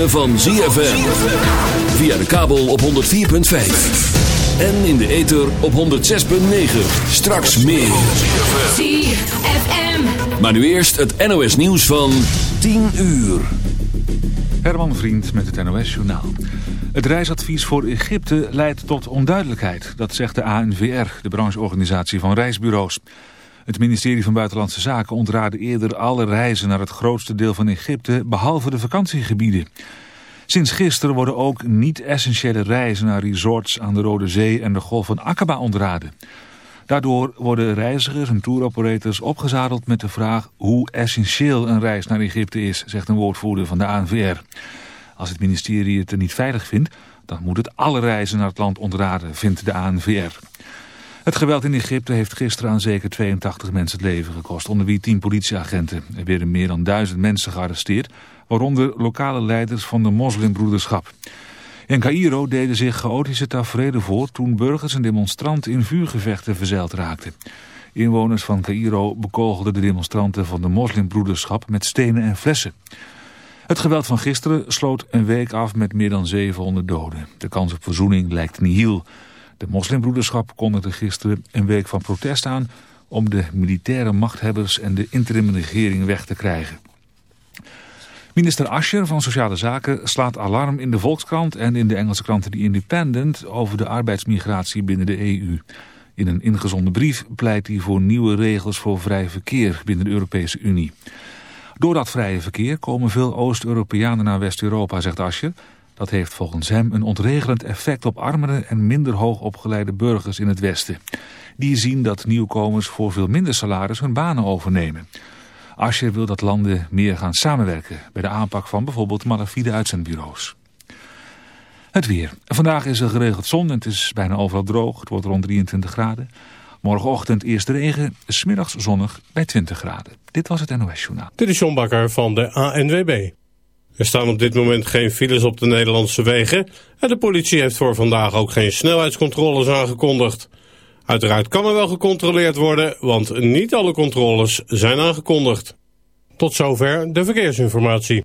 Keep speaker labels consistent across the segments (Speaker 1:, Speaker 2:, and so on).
Speaker 1: ritme van ZFM. Via de kabel op 104.5. En in de ether op 106.9. Straks meer.
Speaker 2: ZFM.
Speaker 1: Maar nu eerst het NOS nieuws van 10 uur.
Speaker 3: Herman Vriend met het NOS Journaal. Het reisadvies voor Egypte leidt tot onduidelijkheid. Dat zegt de ANVR, de brancheorganisatie van reisbureaus. Het ministerie van Buitenlandse Zaken ontraadde eerder alle reizen naar het grootste deel van Egypte, behalve de vakantiegebieden. Sinds gisteren worden ook niet-essentiële reizen naar resorts aan de Rode Zee en de Golf van Aqaba ontraden. Daardoor worden reizigers en touroperators opgezadeld met de vraag hoe essentieel een reis naar Egypte is, zegt een woordvoerder van de ANVR. Als het ministerie het er niet veilig vindt, dan moet het alle reizen naar het land ontraden, vindt de ANVR. Het geweld in Egypte heeft gisteren aan zeker 82 mensen het leven gekost, onder wie 10 politieagenten. Er werden meer dan duizend mensen gearresteerd, waaronder lokale leiders van de moslimbroederschap. In Cairo deden zich chaotische tafereelen voor toen burgers en demonstranten in vuurgevechten verzeild raakten. Inwoners van Cairo bekogelden de demonstranten van de moslimbroederschap met stenen en flessen. Het geweld van gisteren sloot een week af met meer dan 700 doden. De kans op verzoening lijkt nihil. De moslimbroederschap kondigde gisteren een week van protest aan... om de militaire machthebbers en de interimregering weg te krijgen. Minister Ascher van Sociale Zaken slaat alarm in de Volkskrant... en in de Engelse kranten The Independent... over de arbeidsmigratie binnen de EU. In een ingezonden brief pleit hij voor nieuwe regels voor vrij verkeer binnen de Europese Unie. Door dat vrije verkeer komen veel Oost-Europeanen naar West-Europa, zegt Ascher... Dat heeft volgens hem een ontregelend effect op armere en minder hoog opgeleide burgers in het Westen. Die zien dat nieuwkomers voor veel minder salaris hun banen overnemen. Ascher wil dat landen meer gaan samenwerken bij de aanpak van bijvoorbeeld malafide uitzendbureaus. Het weer. Vandaag is er geregeld zon en het is bijna overal droog. Het wordt rond 23 graden. Morgenochtend eerst regen, smiddags zonnig bij 20 graden. Dit was het NOS Journaal.
Speaker 4: Dit is John Bakker van de ANWB. Er staan op dit moment geen files op de Nederlandse wegen en de politie heeft voor vandaag ook geen snelheidscontroles aangekondigd. Uiteraard kan er wel gecontroleerd worden, want niet alle controles zijn aangekondigd. Tot zover de verkeersinformatie.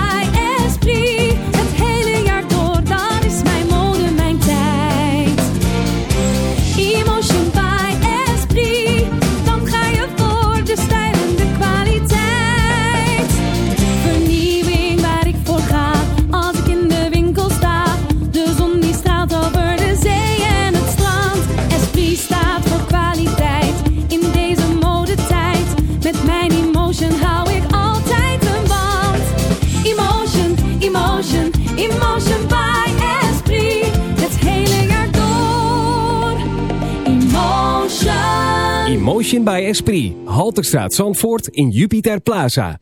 Speaker 5: Emotion by Esprit.
Speaker 6: Halterstraat Zandvoort in Jupiter Plaza.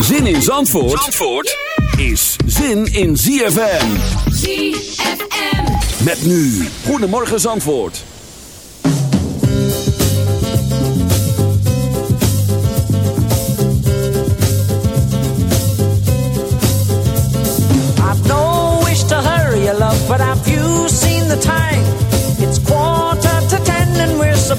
Speaker 1: Zin in Zandvoort, Zandvoort is zin in ZFM.
Speaker 5: ZFM.
Speaker 1: Met nu. Goedemorgen Zandvoort.
Speaker 7: I've no wish to hurry you, love, but have you seen the time?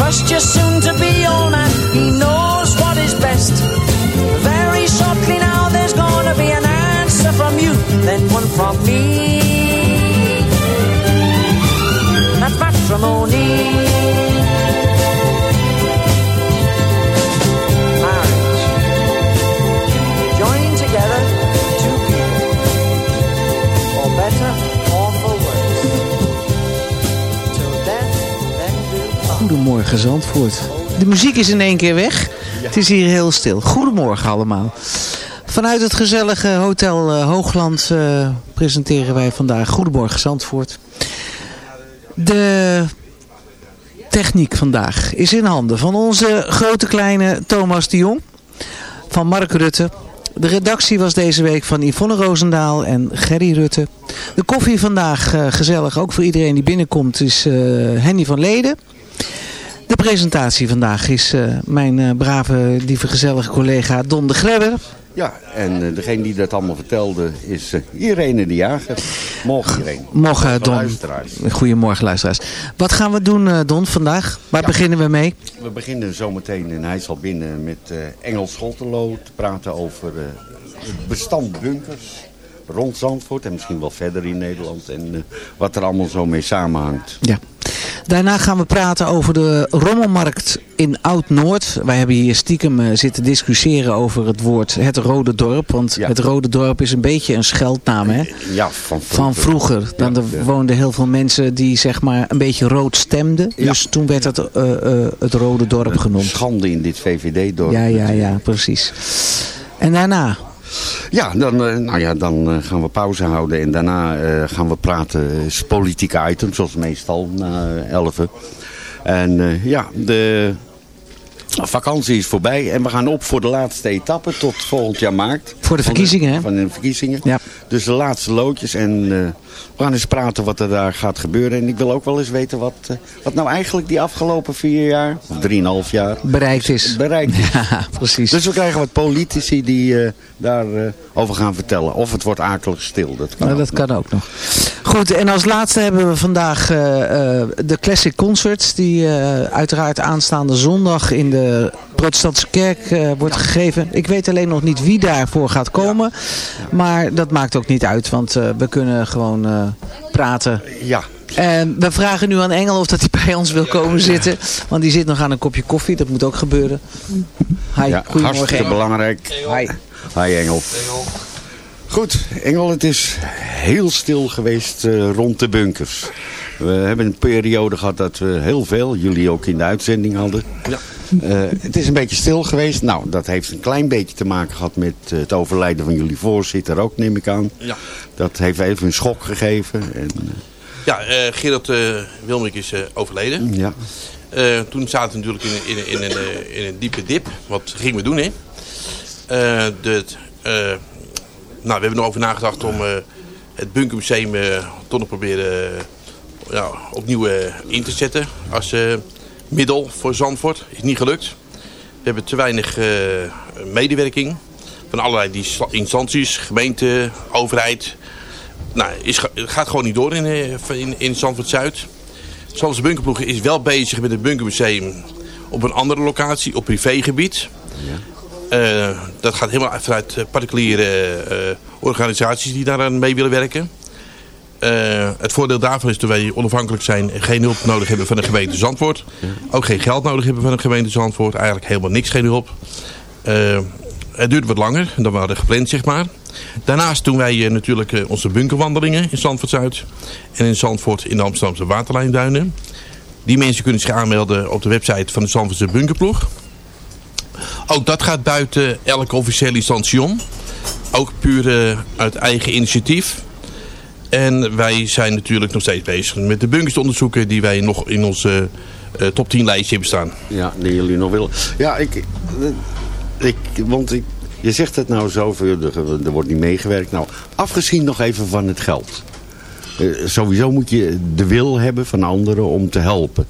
Speaker 7: Trust your soon to be man. He knows what is best. Very shortly now, there's gonna be an answer from you, then one from me. That's matrimony.
Speaker 8: Goedemorgen Zandvoort. De muziek is in één keer weg. Het is hier heel stil. Goedemorgen allemaal. Vanuit het gezellige Hotel eh, Hoogland eh, presenteren wij vandaag Goedemorgen Zandvoort. De techniek vandaag is in handen van onze grote kleine Thomas de Jong. Van Mark Rutte. De redactie was deze week van Yvonne Roosendaal en Gerry Rutte. De koffie vandaag eh, gezellig, ook voor iedereen die binnenkomt, is eh, Henny van Leden. De presentatie vandaag is eh, mijn eh, brave, lieve, gezellige collega Don de Grebber.
Speaker 9: Ja, en eh, degene die dat allemaal vertelde is eh, Irene de Jager. Morgen Irene.
Speaker 8: Morgen Don.
Speaker 9: Luisteraars.
Speaker 8: Goedemorgen luisteraars. Wat gaan we doen eh, Don vandaag? Waar beginnen we mee?
Speaker 9: We beginnen zometeen, en hij zal binnen, met eh Engel Schotterlo te praten over eh, het bestand bunkers rond Zandvoort en misschien wel verder in Nederland en wat er allemaal zo mee samenhangt.
Speaker 8: Ja. Daarna gaan we praten over de rommelmarkt in Oud-Noord. Wij hebben hier stiekem eh, zitten discussiëren over het woord het Rode Dorp. Want het Rode Dorp is een beetje een scheldnaam hè?
Speaker 9: Ja, van vroeger.
Speaker 8: Van vroeger. Dan er woonden heel veel mensen die zeg maar een beetje rood stemden.
Speaker 9: Ja.
Speaker 8: Dus toen werd het eh, eh, het Rode Dorp genoemd.
Speaker 9: Schande in dit VVD-dorp.
Speaker 8: Ja, ja, ja, precies. En daarna?
Speaker 9: Ja, dan, eh, nou ja, dan eh, gaan we pauze houden en daarna eh, gaan we praten politieke items, zoals meestal na 11. En ja, de vakantie is voorbij en we gaan op voor de laatste etappe tot volgend jaar maart.
Speaker 8: Voor de verkiezingen, hè?
Speaker 9: Van de verkiezingen.
Speaker 8: Ja.
Speaker 9: Dus de laatste loodjes. En we gaan eens praten wat er daar gaat gebeuren. En ik wil ook wel eens weten wat, eh, wat nou eigenlijk die afgelopen vier jaar, of drieënhalf jaar,
Speaker 8: Bereikt is.
Speaker 9: bereikt is.
Speaker 8: Ja, precies.
Speaker 9: Dus we krijgen wat politici die eh, daarover over gaan vertellen. Of het wordt akelig stil. Dat kan
Speaker 8: Nou, dat kan ook nog. Goed, en als laatste hebben we vandaag eh, eh, de Classic Concerts. Die eh, uiteraard aanstaande zondag in de protestantse kerk eh, wordt gegeven. Ik weet alleen nog niet wie daarvoor gaat komen. Maar dat maakt ook niet uit, want eh, we kunnen gewoon eh, praten.
Speaker 9: Ja.
Speaker 8: En we vragen nu aan Engel of dat hij bij ons wil komen zitten. Want die zit nog aan een kopje koffie. Dat moet ook gebeuren. Hi,
Speaker 9: Ja,
Speaker 8: goedemorgen.
Speaker 9: hartstikke
Speaker 8: Engel.
Speaker 9: belangrijk.
Speaker 8: Hi.
Speaker 9: Hi Engel. Goed, Engel, het is heel stil geweest eh, rond de bunkers. We hebben een periode gehad dat we heel veel, jullie ook in de uitzending hadden.
Speaker 10: Ja.
Speaker 9: Eh, het is een beetje stil geweest. Nou, dat heeft een klein beetje te maken gehad met eh, het overlijden van jullie voorzitter ook, neem ik aan.
Speaker 10: Ja.
Speaker 9: Dat heeft even een schok gegeven. En,
Speaker 10: Ja, eh Gerard eh Wilmrik is eh, overleden.
Speaker 9: ja.
Speaker 10: Eh, toen zaten we natuurlijk in, in, in, een, eh, in een diepe dip. Wat gingen we doen, hè? Eh, de, eh, nou, we hebben er over nagedacht om eh, het Bunkermuseum eh, toch nog proberen eh, ja, opnieuw eh, in te zetten als eh, middel voor Zandvoort. Is niet gelukt. We hebben te weinig eh, medewerking van allerlei die instanties, gemeente, overheid. Nou, is, gaat gewoon niet door in, eh, in, in Zandvoort-Zuid. Zandvoortse Bunkerploeg is wel bezig met het Bunkermuseum op een andere locatie, op privégebied. Eh, dat gaat helemaal vanuit particuliere organisaties die daaraan mee willen werken. Eh, het voordeel daarvan is dat wij onafhankelijk zijn en geen hulp nodig hebben van de gemeente Zandvoort. Ook geen geld nodig hebben van de gemeente Zandvoort. Eigenlijk helemaal niks, geen hulp. Eh, het duurt wat langer dan we hadden gepland, zeg maar. Daarnaast doen wij eh, natuurlijk onze bunkerwandelingen in Zandvoort Zuid. En in Zandvoort in de Amsterdamse waterlijnduinen. Die mensen kunnen zich aanmelden op de website van de Zandvoortse bunkerploeg. Ook dat gaat buiten elke officiële instantie om. Ook puur uit eigen initiatief. En wij zijn natuurlijk nog steeds bezig met de bunkers te onderzoeken die wij nog in onze eh, top 10 lijstje hebben staan.
Speaker 9: Ja, die jullie nog willen. Ja, ik, eh, ik, want ik, je zegt het nou zo, er, er wordt niet meegewerkt. Nou, afgezien nog even van het geld. Eh, sowieso moet je de wil hebben van anderen om te helpen.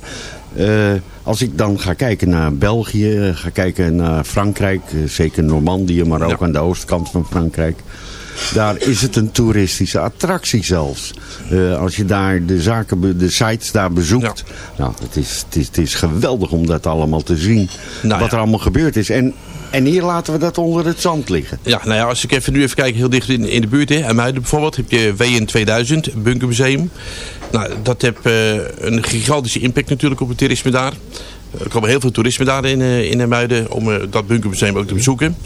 Speaker 9: Als ik dan ga kijken naar België, ga kijken naar Frankrijk, zeker Normandië, maar ook aan de oostkant van Frankrijk. Daar is het een toeristische attractie zelfs. Eh, als je daar de, zaken, de sites daar bezoekt. Nou, het is, het, is, het is geweldig om dat allemaal te zien.
Speaker 10: Nou
Speaker 9: wat
Speaker 10: ja.
Speaker 9: er allemaal gebeurd is. En, en hier laten we dat onder het zand liggen.
Speaker 10: Ja, nou ja, als ik even nu even kijk, heel dicht in, in de buurt, hè, aan Muiden bijvoorbeeld, heb je WN 2000, een bunkermuseum. Nou, dat heeft eh, een gigantische impact natuurlijk op het toerisme daar. Er komen heel veel toerisme daar in, eh, in Muiden om dat bunkermuseum ook te bezoeken.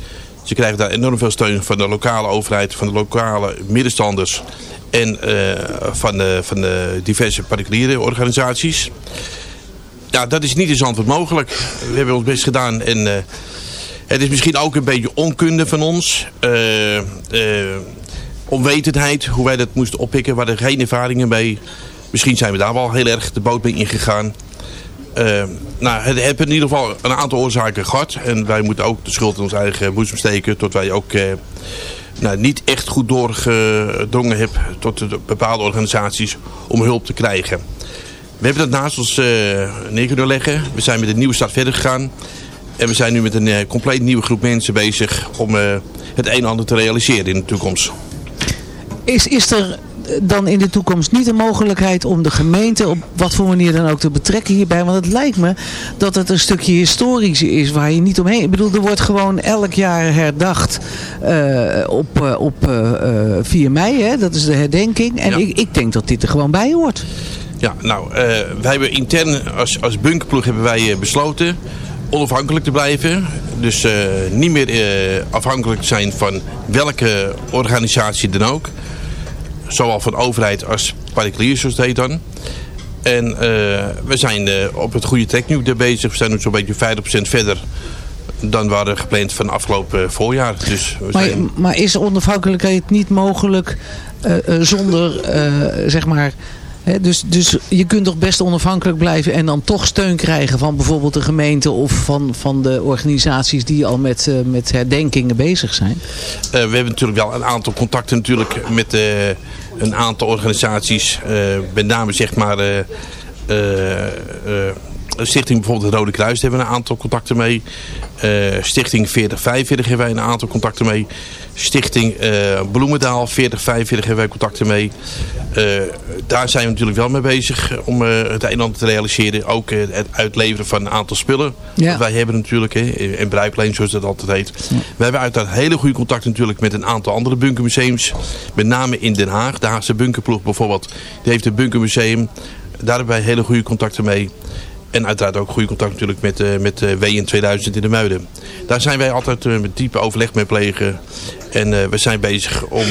Speaker 10: Ze krijgen daar enorm veel steun van de lokale overheid, van de lokale middenstanders en eh, van, de, van de diverse particuliere organisaties. Ja, dat is niet in Zandvoort mogelijk. We hebben ons best gedaan en... eh, het is misschien ook een beetje onkunde van ons. eh, onwetendheid, hoe wij dat moesten oppikken. We hadden geen ervaringen mee. Misschien zijn we daar wel heel erg de boot mee ingegaan. Eh, nou, het heeft in ieder geval een aantal oorzaken gehad. En wij moeten ook de schuld in ons eigen boezem steken. Tot wij ook eh, nou, niet echt goed doorgedrongen hebben tot de bepaalde organisaties om hulp te krijgen. We hebben dat naast ons kunnen leggen. We zijn met een nieuwe start verder gegaan. En we zijn nu met een eh, compleet nieuwe groep mensen bezig om het een en ander te realiseren in de toekomst.
Speaker 8: Is, is er dan in de toekomst niet een mogelijkheid om de gemeente op wat voor manier dan ook te betrekken hierbij? Want het lijkt me dat het een stukje historisch is waar je niet omheen... Ik bedoel, er wordt gewoon elk jaar herdacht eh, op, eh, op eh, eh, 4 mei, hè? dat is de herdenking. En ik, ik denk dat dit er gewoon bij hoort.
Speaker 10: Ja, nou, wij hebben intern als, als bunkerploeg hebben wij besloten onafhankelijk te blijven. Dus niet meer eh, afhankelijk te zijn van welke organisatie dan ook. Zowel van overheid als particulier, zoals het heet dan. En eh, we zijn eh, op het goede trek nu bezig. We zijn nu zo'n beetje 50% verder dan we hadden gepland van afgelopen voorjaar. Dus
Speaker 8: Maar,
Speaker 10: zijn...
Speaker 8: maar is onafhankelijkheid niet mogelijk eh, eh, zonder, eh, zeg maar, Hè, dus, dus je kunt toch best onafhankelijk blijven en dan toch steun krijgen van bijvoorbeeld de gemeente of van, van de organisaties die al met, eh, met herdenkingen bezig zijn?
Speaker 10: Eh, we hebben natuurlijk wel een aantal contacten natuurlijk met eh, een aantal organisaties. eh, met name zeg maar eh, eh, Stichting bijvoorbeeld het Rode Kruis daar hebben we een aantal contacten mee. Eh, Stichting 4045 hebben wij een aantal contacten mee. Stichting eh, Bloemendaal 4045 hebben wij contacten mee. Eh, daar zijn we natuurlijk wel mee bezig om het een en ander te realiseren. Ook het uitleveren van een aantal spullen.
Speaker 8: Ja.
Speaker 10: Wij hebben natuurlijk, hè, en bruikleen zoals dat altijd heet. We hebben uiteraard hele goede contacten natuurlijk met een aantal andere bunkermuseums. Met name in Den Haag. De Haagse bunkerploeg bijvoorbeeld. Die heeft een bunkermuseum. Daar hebben wij hele goede contacten mee. En uiteraard ook goede contact natuurlijk met, eh met eh, WN 2000 in de Muiden. Daar zijn wij altijd eh, met diepe overleg mee plegen. En eh, we zijn bezig om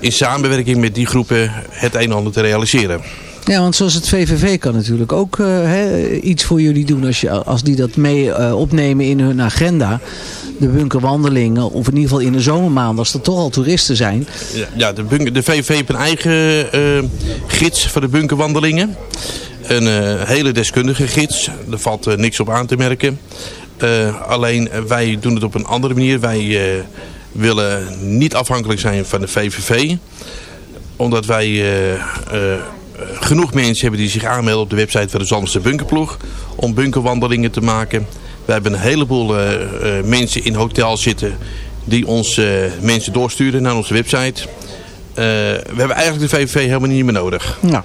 Speaker 10: in samenwerking met die groepen het een en ander te realiseren.
Speaker 8: Ja, want zoals het VVV kan natuurlijk ook hè, iets voor jullie doen als, je, als die dat mee opnemen in hun agenda. De bunkerwandelingen, of in ieder geval in de zomermaanden, als er toch al toeristen zijn.
Speaker 10: Ja, ja de, bunker, de VVV heeft een eigen gids voor de bunkerwandelingen. Een eh, hele deskundige gids. Er valt eh, niks op aan te merken. Eh, alleen wij doen het op een andere manier. Wij willen niet afhankelijk zijn van de VVV. Omdat wij genoeg mensen hebben die zich aanmelden op de website van de Zandse Bunkerploeg. Om bunkerwandelingen te maken. We hebben een heleboel mensen in hotels zitten die ons mensen doorsturen naar onze website. We hebben eigenlijk de VVV helemaal niet meer nodig.
Speaker 8: Nou,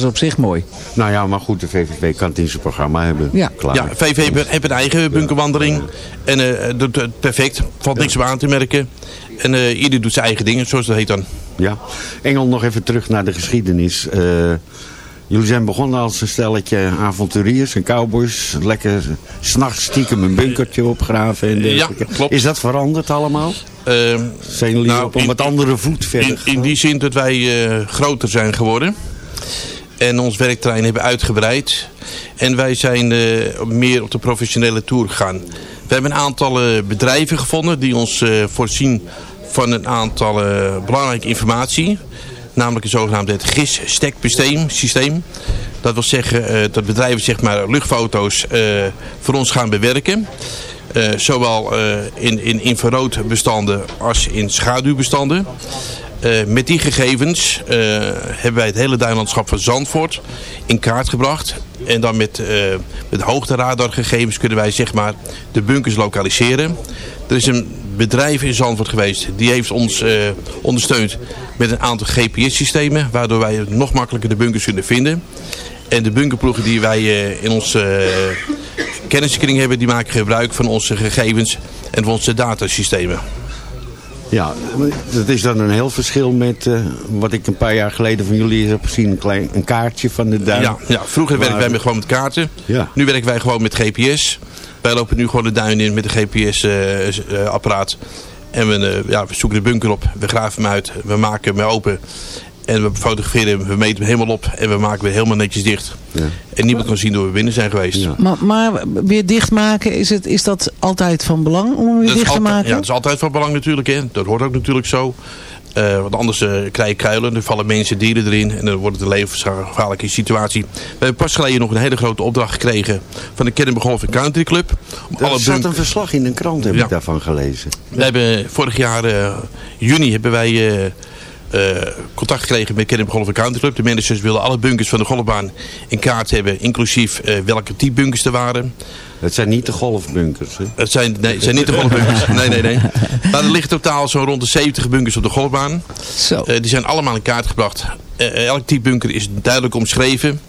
Speaker 8: dat is op zich mooi.
Speaker 9: Nou ja, maar goed, de VVV kan het in zijn programma hebben.
Speaker 8: Ja.
Speaker 9: Klaar.
Speaker 10: Ja, VV heeft- heeft een eigen bunkerwandeling. En eh, doet het perfect. Valt niks op aan te merken. En eh, ieder doet zijn eigen dingen, zoals dat heet dan.
Speaker 9: Ja. Engel, nog even terug naar de geschiedenis. Eh, jullie zijn begonnen als een stelletje avonturiers en cowboys. Lekker s'nachts stiekem een bunkertje opgraven en dergelijke.
Speaker 10: klopt.
Speaker 9: Is dat veranderd allemaal?
Speaker 10: Ehm,
Speaker 9: Zijn jullie
Speaker 10: nou,
Speaker 9: op een
Speaker 10: in-
Speaker 9: wat andere voet verder
Speaker 10: in, in die zin dat wij eh, groter zijn geworden. En ons werkterrein hebben uitgebreid. En wij zijn eh, meer op de professionele tour gegaan. We hebben een aantal eh, bedrijven gevonden die ons eh, voorzien van een aantal belangrijke informatie. Namelijk een zogenaamd het GIS-steksysteem. systeem. Dat wil zeggen dat bedrijven zeg maar, luchtfoto's voor ons gaan bewerken. Zowel in, in infraroodbestanden als in schaduwbestanden. Eh, met die gegevens eh, hebben wij het hele duinlandschap van Zandvoort in kaart gebracht. En dan met, eh met hoogteradargegevens kunnen wij zeg maar de bunkers lokaliseren. Er is een bedrijf in Zandvoort geweest die heeft ons eh, ondersteund met een aantal GPS-systemen. Waardoor wij nog makkelijker de bunkers kunnen vinden. En de bunkerploegen die wij in onze kenniskring hebben, die maken gebruik van onze gegevens en van onze datasystemen.
Speaker 9: Ja, dat is dan een heel verschil met eh, wat ik een paar jaar geleden van jullie heb gezien. Een, klein, een kaartje van de duin.
Speaker 10: Ja, ja vroeger werkten wij
Speaker 9: Maar-
Speaker 10: gewoon met kaarten.
Speaker 9: Ja.
Speaker 10: Nu werken wij gewoon met GPS. Wij lopen nu gewoon de duin in met een GPS-apparaat. en we, eh, ja, we zoeken de bunker op. We graven hem uit. We maken hem open. En we fotograferen hem. We meten hem helemaal op. En we maken hem helemaal netjes dicht. En niemand kan zien dat we binnen zijn geweest.
Speaker 8: Maar, maar weer dichtmaken, is, het, is dat altijd van belang om hem weer
Speaker 10: Dat
Speaker 8: dicht te
Speaker 10: altijd-
Speaker 8: maken?
Speaker 10: Ja, dat is altijd van belang natuurlijk. Hè. Dat hoort ook natuurlijk zo. Eh, want anders eh, krijg je kuilen, er vallen mensen, dieren erin en dan wordt het een levensgevaarlijke situatie. We hebben pas geleden nog een hele grote opdracht gekregen van de Kennenberg Golf Country Club.
Speaker 9: Er zat
Speaker 10: bunk-
Speaker 9: een verslag in een krant, heb
Speaker 10: Ja.
Speaker 9: ik daarvan gelezen.
Speaker 10: We hebben vorig jaar eh, juni hebben wij eh, contact gekregen met Kennenberg Golf Country Club. De managers wilden alle bunkers van de golfbaan in kaart hebben, inclusief eh, welke type bunkers er waren.
Speaker 9: Het zijn niet de golfbunkers, hè?
Speaker 10: Het zijn, nee, het zijn niet de golfbunkers. Nee, nee, nee. Maar er ligt totaal zo rond de 70 bunkers op de golfbaan.
Speaker 8: Zo.
Speaker 10: Eh, die zijn allemaal in kaart gebracht. Eh, elk type bunker is duidelijk omschreven.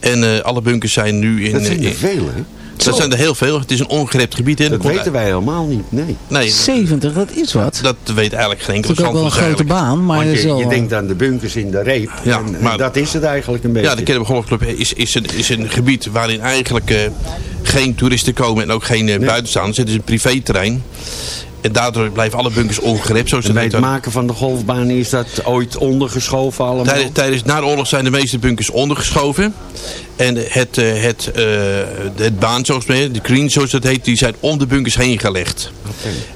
Speaker 10: En eh, alle bunkers zijn nu in...
Speaker 9: Dat zijn er veel, hè?
Speaker 10: Dat zijn er heel veel. Het is een ongerept gebied. in.
Speaker 9: Dat weten wij helemaal niet, nee.
Speaker 10: Nee,
Speaker 8: 70, dat is wat.
Speaker 10: dat weet eigenlijk geen enkele
Speaker 8: Dat is ook wel een grote baan, maar
Speaker 9: je, je denkt aan de bunkers in de reep.
Speaker 10: Ja,
Speaker 9: en, en
Speaker 10: maar-
Speaker 9: dat is het eigenlijk een beetje.
Speaker 10: Ja, de Kennenberg Golfclub is, is, een, is een gebied waarin eigenlijk eh, geen toeristen komen en ook geen uh, buitenstaanders. Het is een privéterrein. En daardoor blijven alle bunkers ongerept. Zoals
Speaker 9: En bij het maken van de golfbaan is dat ooit ondergeschoven allemaal?
Speaker 10: Tijdens, tijdens, na de oorlog zijn de meeste bunkers ondergeschoven. En het, eh, het, eh, het baan, zoals het de green zoals dat heet, die zijn om de bunkers heen gelegd.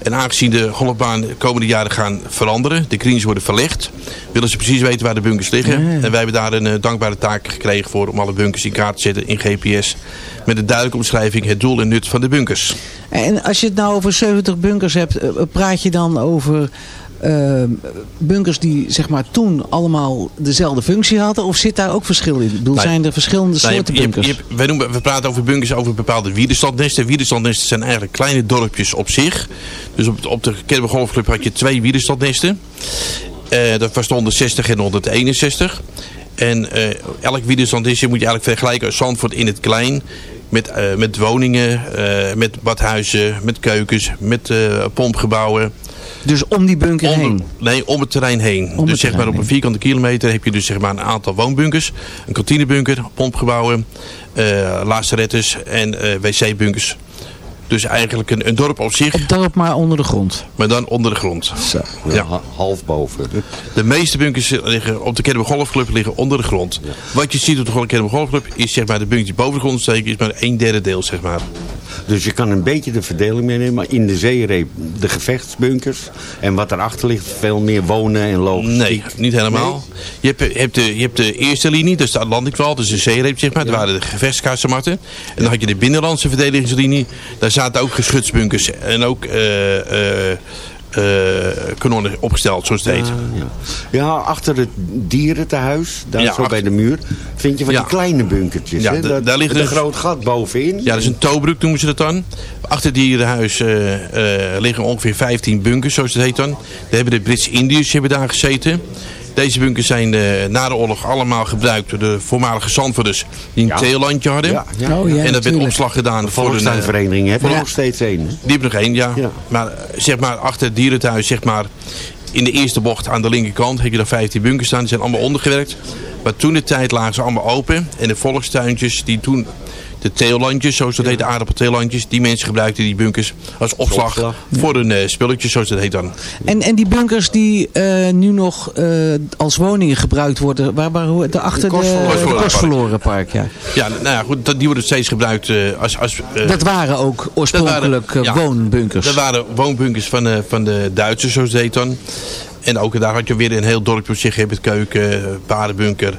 Speaker 10: En aangezien de golfbaan de komende jaren gaan veranderen, de greens worden verlegd, willen ze precies weten waar de bunkers liggen.
Speaker 8: Ja, ja.
Speaker 10: En wij hebben daar een eh, dankbare taak gekregen voor om alle bunkers in kaart te zetten in GPS. Met een duidelijke omschrijving, het doel en nut van de bunkers.
Speaker 8: En als je het nou over 70 bunkers hebt, praat je dan over eh, bunkers die zeg maar toen allemaal dezelfde functie hadden? Of zit daar ook verschil in? Ik bedoel,
Speaker 10: Nee.
Speaker 8: zijn er verschillende soorten
Speaker 10: je
Speaker 8: bunkers?
Speaker 10: je noemen, we praten over bunkers over bepaalde wielerstandnesten. Wielerstandnesten zijn eigenlijk kleine dorpjes op zich. Dus op, op de Kennemer Golfclub had je twee wielerstandnesten. Eh dat was de 160 en de 161. En eh, elk wielerstandnestje moet je eigenlijk vergelijken als Zandvoort in het klein. Met, eh, met woningen, met badhuizen, met keukens, met pompgebouwen.
Speaker 8: Dus om die bunker
Speaker 10: Om de-
Speaker 8: heen?
Speaker 10: Nee, om het terrein heen. dus zeg maar op een vierkante kilometer heb je dus zeg maar een aantal woonbunkers. Een kantinebunker, pompgebouwen, eh lazarettes en eh, wc-bunkers. Dus eigenlijk een, een dorp op zich.
Speaker 8: Het dorp maar onder de grond.
Speaker 10: Maar dan onder de grond.
Speaker 11: Ja, ha- half boven.
Speaker 10: De meeste bunkers liggen op de Kennemer Golfclub liggen onder de grond. Wat je ziet op de Kennemer Golfclub is zeg maar de bunkers die boven de grond steken is maar een derde deel zeg maar.
Speaker 11: Dus je kan een beetje de verdeling meenemen. Maar in de zeereep de gevechtsbunkers. En wat erachter ligt, veel meer wonen en logistiek.
Speaker 10: Nee, niet helemaal. Je, hebt, je, hebt de, je hebt de eerste linie, dat is de Atlantikwal, dus de zeereep zeg maar. Dat waren de gevechtskazematten. En dan had je de binnenlandse verdedigingslinie. Daar zaten ook geschutsbunkers en ook eh, eh, kanonnen opgesteld, zoals het heet.
Speaker 11: Ja, achter het dierentehuis, daar
Speaker 10: Ja,
Speaker 11: zo bij de muur, vind je van die kleine bunkertjes.
Speaker 10: Ja,
Speaker 11: Dat-
Speaker 10: daar ligt
Speaker 11: een groot gat bovenin.
Speaker 10: Ja, dat is een tobruk noemen ze dat dan. Achter het dierenhuis eh, eh, liggen ongeveer 15 bunkers, zoals het heet dan. Daar hebben de Britse Indiërs hebben daar gezeten. Deze bunkers zijn eh, na de oorlog allemaal gebruikt door de voormalige Zandvoerders die een
Speaker 11: Ja.
Speaker 10: theelandje hadden.
Speaker 11: Ja, ja.
Speaker 8: Oh, ja,
Speaker 10: en dat werd opslag gedaan
Speaker 11: De
Speaker 10: voor een... eh,
Speaker 11: Volkstuinvereniging hebben er
Speaker 10: ja.
Speaker 11: nog steeds één.
Speaker 10: Die hebben nog één, ja.
Speaker 11: Ja.
Speaker 10: Maar zeg maar achter het dierenthuis, zeg maar in de eerste bocht aan de linkerkant heb je daar 15 bunkers staan. Die zijn allemaal ondergewerkt. Maar toen de tijd lagen ze allemaal open. En de volkstuintjes die toen de theelandjes, zoals dat heet, de aardappeltheelandjes, die mensen gebruikten die bunkers als opslag,
Speaker 11: opslag.
Speaker 10: voor hun eh, spulletjes, zoals dat heet dan.
Speaker 8: En, en die bunkers die eh, nu nog eh, als woningen gebruikt worden, waar, waar, de,
Speaker 10: Kostverloren
Speaker 8: de
Speaker 10: Park.
Speaker 8: Kostverloren Park, ja.
Speaker 10: Ja, nou ja, goed, dat, die worden steeds gebruikt eh, als... als eh,
Speaker 8: Dat waren ook oorspronkelijk
Speaker 10: dat waren- ja.
Speaker 8: woonbunkers.
Speaker 10: Dat waren woonbunkers van, de van de Duitsers, zoals het heet dan. En ook daar had je weer een heel dorpje op zich. Het keuken, paardenbunker,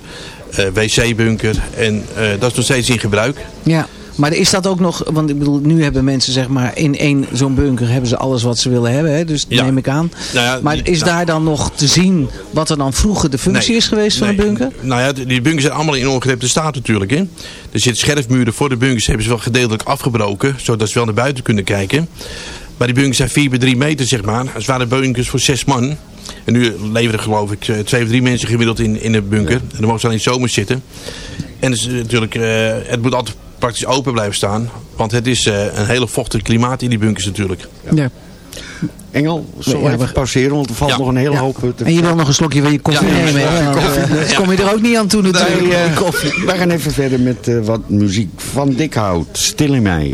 Speaker 10: wc-bunker. En eh, dat is nog steeds in gebruik.
Speaker 8: Ja, maar is dat ook nog, want ik bedoel, nu hebben mensen zeg maar in één zo'n bunker hebben ze alles wat ze willen hebben, hè? dus
Speaker 10: Ja.
Speaker 8: neem ik aan.
Speaker 10: Nou ja,
Speaker 8: maar is
Speaker 10: nou-
Speaker 8: daar dan nog te zien wat er dan vroeger de functie
Speaker 10: Nee,
Speaker 8: is geweest van een bunker?
Speaker 10: Nou ja, die die bunkers zijn allemaal in ongerepte staat natuurlijk. Hè. Er zitten scherfmuren voor de bunkers, hebben ze wel gedeeltelijk afgebroken, zodat ze wel naar buiten kunnen kijken. Maar die bunkers zijn 4 bij 3 meter, zeg maar. Het waren bunkers voor 6 man. En nu leveren geloof ik eh, twee of drie mensen gemiddeld in, in een bunker. En dan mogen ze alleen zomers zitten. En het, is natuurlijk, eh, het moet altijd praktisch open blijven staan. Want het is eh, een hele vochtig klimaat in die bunkers natuurlijk.
Speaker 8: Ja.
Speaker 11: Engel, we
Speaker 8: Ja,
Speaker 11: even
Speaker 8: we-
Speaker 11: pauzeren, want er valt
Speaker 10: Ja.
Speaker 11: nog een hele
Speaker 8: Ja.
Speaker 11: hoop te
Speaker 8: En je wil nog een slokje van je koffie
Speaker 10: Ja,
Speaker 8: nemen, anders kom je er ook niet aan toe natuurlijk,
Speaker 11: Nee,
Speaker 8: die koffie.
Speaker 11: wij gaan even verder met wat muziek van Dikhout. Stil in mij.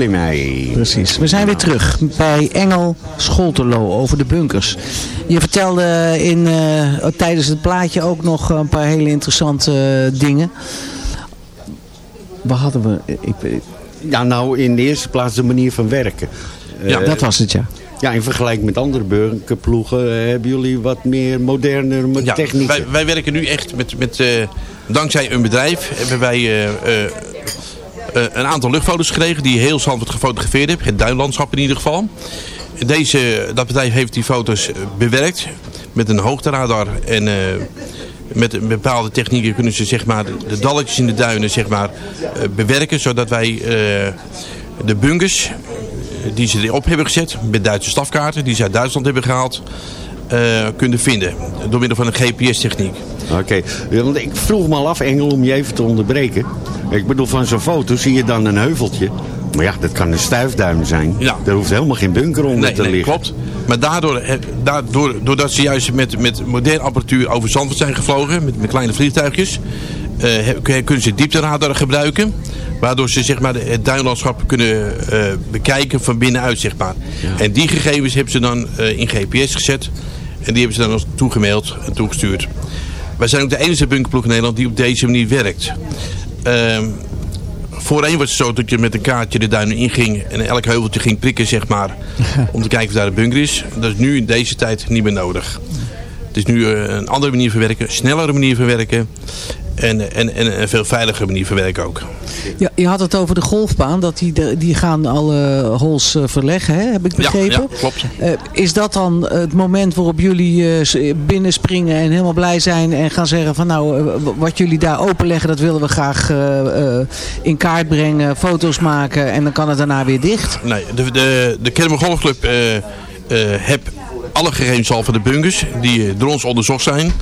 Speaker 12: In mij.
Speaker 8: Precies. We zijn weer terug bij Engel Scholterlo over de bunkers. Je vertelde in, eh, tijdens het plaatje ook nog een paar hele interessante eh, dingen. Waar hadden we... Ik,
Speaker 9: Ja, nou in de eerste plaats de manier van werken.
Speaker 8: Ja,
Speaker 9: Eh,
Speaker 8: dat was het, ja.
Speaker 9: Ja, in vergelijking met andere bunkerploegen hebben jullie wat meer moderne met
Speaker 10: Ja,
Speaker 9: technieken.
Speaker 10: wij, wij werken nu echt met, met eh, dankzij een bedrijf hebben wij eh, eh, eh, een aantal luchtfoto's gekregen die heel Zandvoort gefotografeerd hebben. Het duinlandschap in ieder geval. Deze, dat bedrijf heeft die foto's eh, bewerkt met een hoogteradar en eh, met bepaalde technieken kunnen ze zeg maar, de dalletjes in de duinen zeg maar, eh, bewerken. Zodat wij eh, de bunkers die ze erop hebben gezet met Duitse stafkaarten die ze uit Duitsland hebben gehaald eh, kunnen vinden door middel van een GPS-techniek.
Speaker 9: Oké, want ik vroeg me al af, Engel, om je even te onderbreken. Ik bedoel, van zo'n foto zie je dan een heuveltje. Maar ja, dat kan een stuifduim zijn.
Speaker 10: Ja.
Speaker 9: Daar hoeft helemaal geen bunker onder
Speaker 10: Nee,
Speaker 9: te
Speaker 10: nee
Speaker 9: liggen.
Speaker 10: klopt. Maar daardoor, daardoor, doordat ze juist met, met moderne apparatuur over Zandvoort zijn gevlogen, met, met kleine vliegtuigjes, kunnen ze diepteradar gebruiken. Waardoor ze zeg maar, het duinlandschap kunnen eh, bekijken van binnenuit. Zeg maar. En die gegevens hebben ze dan eh, in GPS gezet. En die hebben ze dan toegemaild en toegestuurd. Wij zijn ook de enige bunkerploeg in Nederland die op deze manier werkt. Ehm, voorheen was het zo dat je met een kaartje de duinen inging en elk heuveltje ging prikken, zeg maar, om te kijken of daar een bunker is. Dat is nu in deze tijd niet meer nodig. Het is nu eh, een andere manier van werken, een snellere manier van werken en, en, en een veel veiligere manier van werken ook.
Speaker 8: Ja, je had het over de golfbaan, dat die, die gaan alle holes eh, verleggen, hè? heb ik begrepen.
Speaker 10: Ja, ja klopt.
Speaker 8: Eh, is dat dan het moment waarop jullie eh, binnenspringen en helemaal blij zijn en gaan zeggen van nou, wat jullie daar openleggen, dat willen we graag in kaart brengen, foto's maken en dan kan het daarna weer dicht?
Speaker 10: Nee, de, de, de Kennemer Golfclub heb alle gegevens al van de bunkers die door ons onderzocht zijn.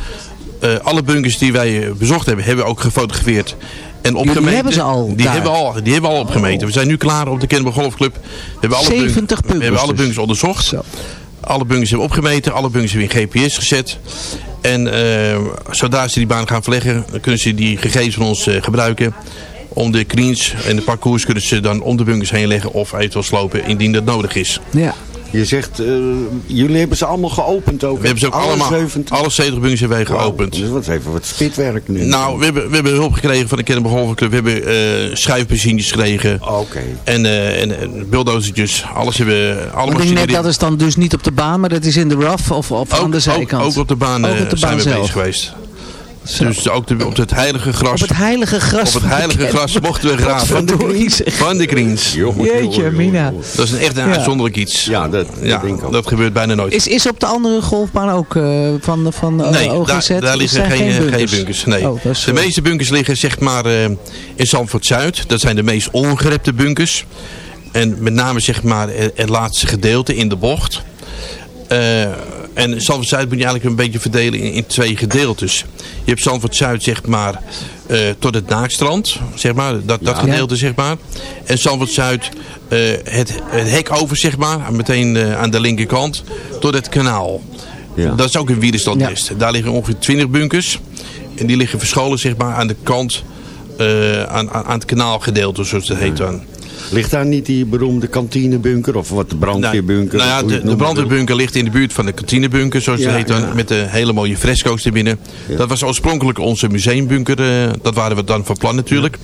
Speaker 10: Eh, alle bunkers die wij eh, bezocht hebben, hebben we ook gefotografeerd en opgemeten.
Speaker 8: hebben ze al
Speaker 10: Die
Speaker 8: daar?
Speaker 10: hebben, al, die hebben we al opgemeten. We zijn nu klaar op de Kennemer Golfclub. We hebben alle
Speaker 8: 70
Speaker 10: bunkers, We hebben alle
Speaker 8: dus.
Speaker 10: bunkers onderzocht. Alle bunkers hebben opgemeten. Alle bunkers hebben in GPS gezet. En eh, zodra ze die baan gaan verleggen, kunnen ze die gegevens van ons gebruiken. Om de greens en de parcours kunnen ze dan om de bunkers heen leggen of eventueel slopen indien dat nodig is.
Speaker 8: Ja.
Speaker 9: Je zegt, eh, jullie hebben ze allemaal geopend ook.
Speaker 10: We hebben ze ook
Speaker 9: Alle
Speaker 10: allemaal,
Speaker 9: 70?
Speaker 10: alle 70 bunkers hebben wij geopend.
Speaker 9: Dus wat even wat spitwerk nu.
Speaker 10: Nou, we hebben, we hebben hulp gekregen van de Kennemer Golfclub. We hebben eh schuifmachines gekregen.
Speaker 9: Oké.
Speaker 10: En, eh en, en bulldozertjes. Alles hebben we. Alle
Speaker 8: denk net, dat is dan dus niet op de baan, maar dat is in de rough of, of aan de zijkant.
Speaker 10: ook op de baan,
Speaker 8: Ook op de
Speaker 10: zijn
Speaker 8: baan
Speaker 10: we
Speaker 8: zelf.
Speaker 10: bezig geweest. Dus ook de, op het heilige gras.
Speaker 8: Op het heilige gras.
Speaker 10: Op het heilige
Speaker 8: van de
Speaker 10: gras
Speaker 8: Kennemer.
Speaker 10: mochten we graven.
Speaker 8: Potverdorie, zeg.
Speaker 10: Van de greens.
Speaker 8: Jeetje, Mina.
Speaker 10: Dat is een echt een
Speaker 8: Ja.
Speaker 10: uitzonderlijk iets.
Speaker 9: Ja, dat,
Speaker 10: Ja, dat gebeurt bijna nooit.
Speaker 8: Is, is op de andere golfbaan ook eh, van, van eh,
Speaker 10: Nee,
Speaker 8: OGZ?
Speaker 10: daar, daar liggen geen, geen,
Speaker 8: bunkers.
Speaker 10: bunkers. nee.
Speaker 8: Oh, dat is
Speaker 10: de meeste bunkers liggen zeg maar eh, in Zandvoort Zuid. Dat zijn de meest ongerepte bunkers. En met name zeg maar het, het laatste gedeelte in de bocht. En Zandvoort Zuid moet je eigenlijk een beetje verdelen in, in twee gedeeltes. Je hebt Zandvoort Zuid zeg maar eh, tot het Naakstrand, zeg maar, dat, dat
Speaker 9: Ja.
Speaker 10: gedeelte, zeg maar. En Zandvoort Zuid, eh, het, het hek over, zeg maar, meteen eh, aan de linkerkant, tot het kanaal. Dat is ook een wielerstandnest. Daar liggen ongeveer 20 bunkers. En die liggen verscholen, zeg maar, aan de kant, aan, aan, aan het kanaalgedeelte, zoals het heet dan.
Speaker 9: Ligt daar niet die beroemde kantinebunker of wat de brandweerbunker?
Speaker 10: Nou ja,
Speaker 9: hoe je
Speaker 10: de, brandweerbunker ligt in de buurt van de kantinebunker, zoals
Speaker 9: Ja,
Speaker 10: het heet dan.
Speaker 9: ja.
Speaker 10: Met de hele mooie fresco's erbinnen. Dat was oorspronkelijk onze museumbunker. eh, dat waren we dan van plan natuurlijk.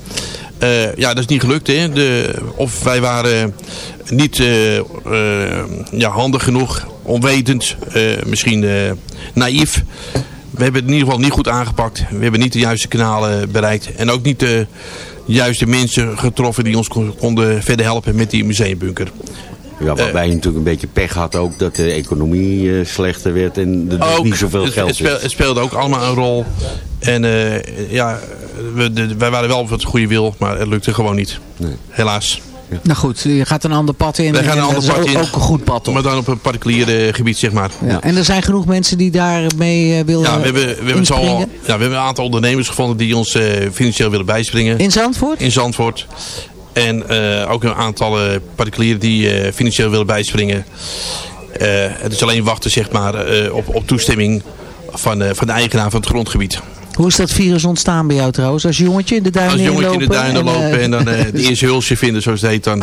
Speaker 10: Eh, ja, dat is niet gelukt. Hè. De, of wij waren niet eh, ja, handig genoeg, onwetend, misschien naïef. We hebben het in ieder geval niet goed aangepakt. We hebben niet de juiste kanalen bereikt. En ook niet de juiste mensen getroffen die ons kon- konden verder helpen met die museumbunker.
Speaker 9: Ja,
Speaker 10: Eh.
Speaker 9: waarbij je natuurlijk een beetje pech had ook dat de economie eh, slechter werd en er dus
Speaker 10: Ook,
Speaker 9: niet zoveel
Speaker 10: het,
Speaker 9: geld is.
Speaker 10: het speelde ook allemaal een rol. En eh, ja, we, de- wij waren wel wat goede wil, maar het lukte gewoon niet. Helaas.
Speaker 8: Nou goed, je gaat een ander pad in.
Speaker 10: Wij gaan
Speaker 8: en
Speaker 10: een ander pad
Speaker 8: ook,
Speaker 10: in.
Speaker 8: ook een goed pad.
Speaker 10: Maar dan op een particulier gebied, zeg maar.
Speaker 8: Ja. En er zijn genoeg mensen die daarmee eh, willen
Speaker 10: Ja, we hebben, we, hebben zo ja, we hebben een aantal ondernemers gevonden die ons eh, financieel willen bijspringen.
Speaker 8: In Zandvoort?
Speaker 10: In Zandvoort. En eh, ook een aantal particulieren die financieel willen bijspringen. Het is alleen wachten zeg maar, op, op toestemming van, van de eigenaar van het grondgebied.
Speaker 8: Hoe is dat virus ontstaan bij jou trouwens? Als jongetje in de duinen
Speaker 10: Als jongetje in de duinen
Speaker 8: en, eh,
Speaker 10: lopen en dan eh de eerste hulsje vinden, zoals het heet, dan,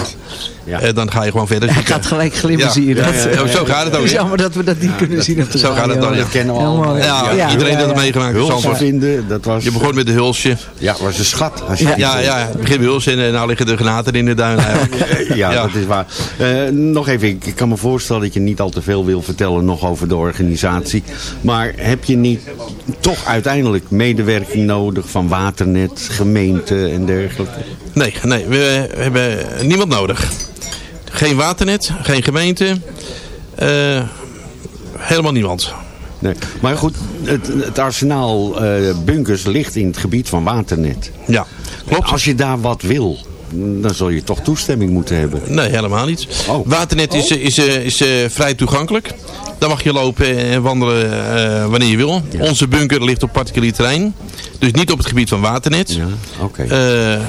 Speaker 10: eh, dan ga je gewoon verder
Speaker 8: Hij gaat gelijk glimmen, zie je dat?
Speaker 10: Ja, ja, zo gaat het ook.
Speaker 8: Het jammer dat we dat niet kunnen zien op de
Speaker 10: Zo gaat het dan, ja.
Speaker 9: kennen allemaal.
Speaker 10: Ja,
Speaker 8: Ja,
Speaker 10: iedereen
Speaker 8: ja,
Speaker 10: heeft het
Speaker 8: ja.
Speaker 10: meegemaakt. Zandvoort.
Speaker 9: vinden, dat was...
Speaker 10: Je begon met de hulsje.
Speaker 9: Ja, was een schat. Als je
Speaker 10: Ja,
Speaker 9: het
Speaker 10: ja, ja, het begint bij hulsje en nou liggen de granaten in de duin eigenlijk.
Speaker 9: Ja, dat is waar. Eh, nog even, ik ik kan me voorstellen dat je niet al te veel wil vertellen nog over de organisatie. Maar heb je niet toch uiteindelijk medewerking nodig van Waternet, gemeente en dergelijke?
Speaker 10: Nee, nee, we hebben niemand nodig. Geen waternet, geen gemeente, eh, helemaal niemand.
Speaker 9: Nee. Maar goed, het, het arsenaal eh, bunkers ligt in het gebied van Waternet.
Speaker 10: Ja, klopt.
Speaker 9: Als je daar wat wil, dan zul je toch toestemming moeten hebben.
Speaker 10: Nee, helemaal niet.
Speaker 9: Oh.
Speaker 10: Waternet is, eh, is, eh, is, eh, vrij toegankelijk. Daar mag je lopen en wandelen eh, wanneer je wil. Onze bunker ligt op particulier terrein. Dus niet op het gebied van Waternet.
Speaker 9: Oké.
Speaker 10: Eh,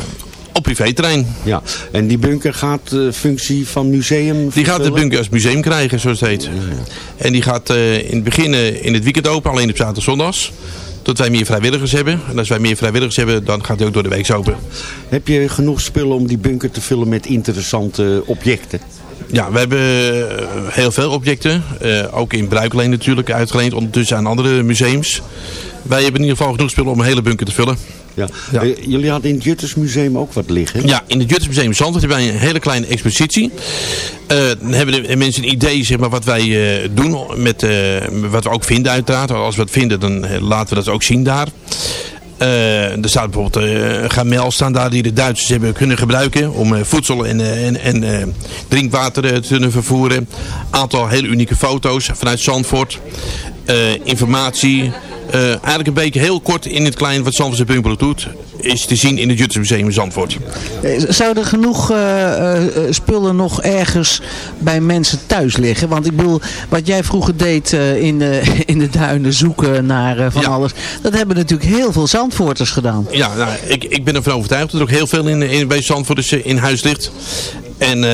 Speaker 10: op privéterrein.
Speaker 9: Ja, en die bunker gaat de functie van museum
Speaker 10: Die gaat de
Speaker 9: vervullen?
Speaker 10: bunker als museum krijgen, zoals het heet. En die gaat in het begin in het weekend open, alleen op zaterdag zondags. Tot wij meer vrijwilligers hebben. En als wij meer vrijwilligers hebben, dan gaat hij ook door de week open.
Speaker 9: Heb je genoeg spullen om die bunker te vullen met interessante objecten?
Speaker 10: Ja, we hebben eh, heel veel objecten. eh, ook in bruikleen natuurlijk uitgeleend. Ondertussen aan andere museums. Wij hebben in ieder geval genoeg spullen om een hele bunker te vullen.
Speaker 9: Ja. Eh, jullie hadden in het Juttersmuseum ook wat liggen.
Speaker 10: Ja, in het Juttersmuseum Zandvoort hebben wij een hele kleine expositie. Dan hebben de mensen een idee zeg maar, wat wij doen, met, wat we ook vinden uiteraard. Als we het vinden, dan laten we dat ook zien daar. Eh, er staat bijvoorbeeld eh, een gamel staan daar die de Duitsers hebben kunnen gebruiken om eh, voedsel en, eh, en, en eh, drinkwater eh, te kunnen vervoeren. aantal hele unieke foto's vanuit Zandvoort. Eh, informatie. Eh, eigenlijk een beetje heel kort in het klein wat Zandvoortse Bunkbroek doet. Is te zien in het Juttersmuseum in Zandvoort.
Speaker 8: Zouden er genoeg eh, eh, spullen nog ergens bij mensen thuis liggen? Want ik bedoel, wat jij vroeger deed in, de, in de duinen zoeken naar van
Speaker 10: Ja.
Speaker 8: alles. Dat hebben natuurlijk heel veel Zandvoorters gedaan.
Speaker 10: Ja, nou, ik, ik ben ervan overtuigd dat er ook heel veel in, in, bij Zandvoort is, in huis ligt. En,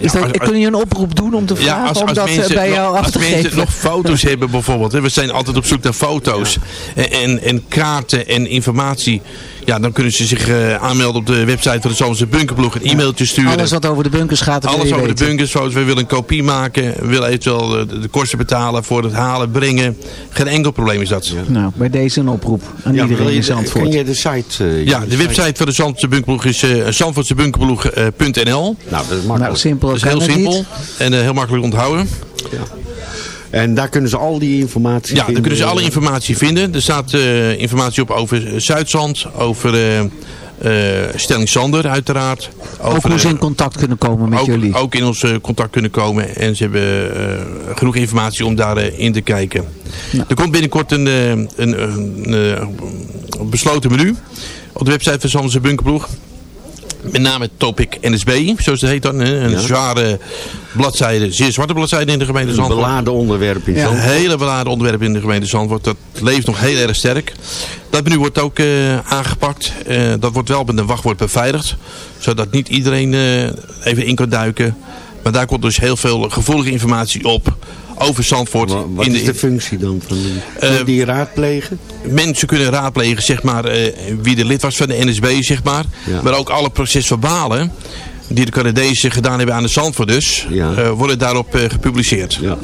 Speaker 8: Is dat,
Speaker 10: als-
Speaker 8: kun je een oproep doen om te vragen om dat eh, bij jou af
Speaker 10: als
Speaker 8: te
Speaker 10: mensen
Speaker 8: geven?
Speaker 10: nog foto's hebben bijvoorbeeld. Hè, we zijn altijd op zoek naar foto's. En, en, en kaarten en informatie. Ja, dan kunnen ze zich eh, aanmelden op de website van de Zandvoortse Bunkerploeg. Een e-mailtje sturen.
Speaker 8: Alles wat over de bunkers gaat,
Speaker 10: Alles over de
Speaker 8: weten.
Speaker 10: bunkersfoto's. We willen een kopie maken. We willen eventueel de, de kosten betalen voor het halen, brengen. Geen enkel probleem is dat.
Speaker 8: Nou, bij deze een oproep aan
Speaker 9: Ja,
Speaker 8: iedereen in
Speaker 9: de-
Speaker 8: Zandvoort.
Speaker 9: Kun je de site... eh,
Speaker 10: Ja, de website van de Zandvoortse Bunkerploeg is uh, zandvoortsebunkerploeg.nl.
Speaker 9: Nou, dat is makkelijk.
Speaker 8: Nou, simpel
Speaker 10: Dat is heel simpel
Speaker 8: niet.
Speaker 10: en heel makkelijk onthouden.
Speaker 9: En daar kunnen ze al die informatie
Speaker 10: Ja, dan
Speaker 9: vinden.
Speaker 10: kunnen ze alle informatie vinden. Er staat eh, informatie op over Zuidzand, over eh eh, Stelling Sander uiteraard.
Speaker 8: Ook
Speaker 10: Over,
Speaker 8: hoe ze in contact kunnen komen met
Speaker 10: ook,
Speaker 8: jullie.
Speaker 10: ook in ons contact kunnen komen. En ze hebben eh, genoeg informatie om daarin in te kijken. Er komt binnenkort een, eh, een, een, besloten menu op de website van Zandse Bunkerploeg. Met name Topic NSB, zoals het heet dan. Een
Speaker 9: Ja.
Speaker 10: zware bladzijde, zeer zwarte bladzijde in de gemeente
Speaker 9: Een
Speaker 10: Zandvoort.
Speaker 9: beladen onderwerp in
Speaker 10: Een hele beladen onderwerp in de gemeente Zandvoort. Dat leeft nog heel erg sterk. Dat menu wordt ook eh, aangepakt. Eh, dat wordt wel met een wachtwoord beveiligd. Zodat niet iedereen eh, even in kan duiken. Maar daar komt dus heel veel gevoelige informatie op over Zandvoort.
Speaker 9: Wat
Speaker 10: in
Speaker 9: is de functie dan van die,
Speaker 10: Eh,
Speaker 9: die raadplegen?
Speaker 10: Mensen kunnen raadplegen zeg maar, eh, wie de lid was van de NSB. Zeg maar.
Speaker 9: Ja.
Speaker 10: maar ook alle procesverbalen die de Canadezen gedaan hebben aan de Zandvoort dus, eh, worden daarop eh, gepubliceerd.
Speaker 9: Ja.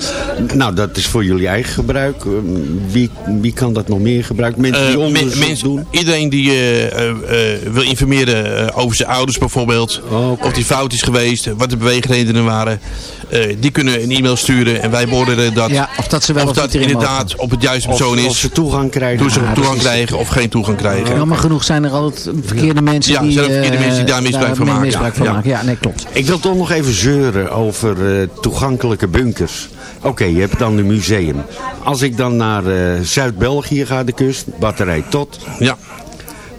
Speaker 9: Nou, dat is voor jullie eigen gebruik. Eh, Wie, wie kan dat nog meer gebruiken? Mensen die
Speaker 10: Eh, men-
Speaker 9: onderzoek doen?
Speaker 10: Iedereen die eh, eh, eh, wil informeren eh, over zijn ouders bijvoorbeeld.
Speaker 9: Oh,
Speaker 10: Of die fout is geweest. Wat de beweegredenen waren. Eh, die kunnen een e-mail sturen. En wij beoordelen dat.
Speaker 8: Ja, of dat ze wel
Speaker 10: of
Speaker 8: of
Speaker 10: dat inderdaad
Speaker 8: mogen.
Speaker 10: op het juiste
Speaker 9: Of-
Speaker 10: persoon is.
Speaker 9: of ze toegang krijgen.
Speaker 10: Hoe ze
Speaker 9: Ja,
Speaker 10: toegang krijgen of geen toegang krijgen.
Speaker 8: Jammer genoeg zijn er altijd verkeerde mensen
Speaker 10: Ja,
Speaker 8: die,
Speaker 10: zijn er verkeerde
Speaker 8: eh,
Speaker 10: mensen die daar misbruik van maken.
Speaker 8: misbruik
Speaker 10: Ja,
Speaker 8: van
Speaker 10: ja.
Speaker 8: maken. Ja, nee, klopt.
Speaker 9: Ik wil toch nog even zeuren over eh, toegankelijke bunkers. Oké, je hebt dan een museum. Als ik dan naar eh, Zuid-België ga, de kust, batterij tot.
Speaker 10: Ja.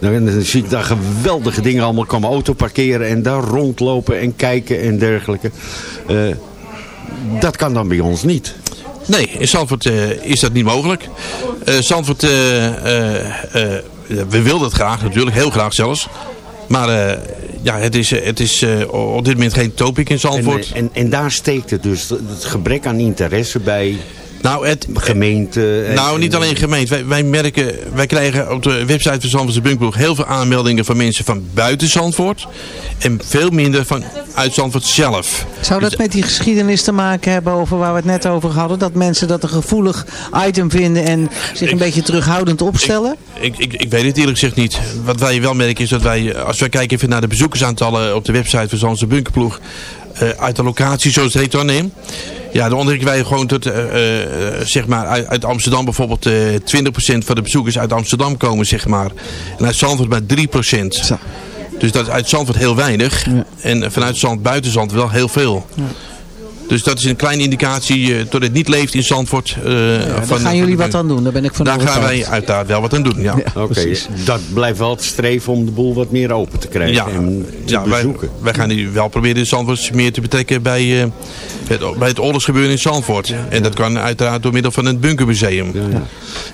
Speaker 9: Dan, zie ik daar geweldige dingen allemaal. Mijn auto parkeren en daar rondlopen en kijken en dergelijke. Eh, dat kan dan bij ons niet.
Speaker 10: Nee, in Zandvoort eh, is dat niet mogelijk. Eh Zandvoort, eh, we willen het graag natuurlijk, heel graag zelfs. Maar ja, het is, het is op dit moment geen topic in
Speaker 9: En,
Speaker 10: Zandvoort.
Speaker 9: eh, en, en daar steekt het dus, het gebrek aan interesse bij
Speaker 10: nou, het,
Speaker 9: gemeente. en-
Speaker 10: nou, niet alleen gemeente. Wij, wij merken, wij krijgen op de website van Zandvoortse Bunkploeg heel veel aanmeldingen van mensen van buiten Zandvoort. En veel minder van uit Zandvoort zelf.
Speaker 8: Zou dat met die geschiedenis te maken hebben over waar we het net over hadden? Dat mensen dat een gevoelig item vinden en zich een beetje terughoudend opstellen?
Speaker 10: Ik, ik, ik weet het eerlijk gezegd niet. Wat wij wel merken is dat wij, eh, als wij kijken even naar de bezoekersaantallen op de website van Zandse Bunkerploeg, eh, uit de locatie zoals het heet dan neem. Ja, dan ontdekken wij gewoon dat, eh, eh, zeg maar, uit, uit Amsterdam bijvoorbeeld eh 20% van de bezoekers uit Amsterdam komen, zeg maar. En uit Zandvoort maar 3%. Dus dat is uit Zandvoort heel weinig. En vanuit Zand, buiten Zand wel heel veel. Dus dat is een kleine indicatie eh, dat het niet leeft in Zandvoort. eh,
Speaker 8: Daar
Speaker 10: van,
Speaker 8: gaan jullie wat aan doen, daar ben ik van
Speaker 10: Daar gaan wij uiteraard wel wat aan doen, ja.
Speaker 9: Oké, dat blijft wel het streven om de boel wat meer open te krijgen
Speaker 10: Ja,
Speaker 9: en te
Speaker 10: ja wij,
Speaker 9: bezoeken.
Speaker 10: wij gaan nu wel proberen de Zandvoorts meer te betrekken bij, eh, het, bij het oorlogsgebeuren in Zandvoort. En dat kan uiteraard door middel van het bunkermuseum.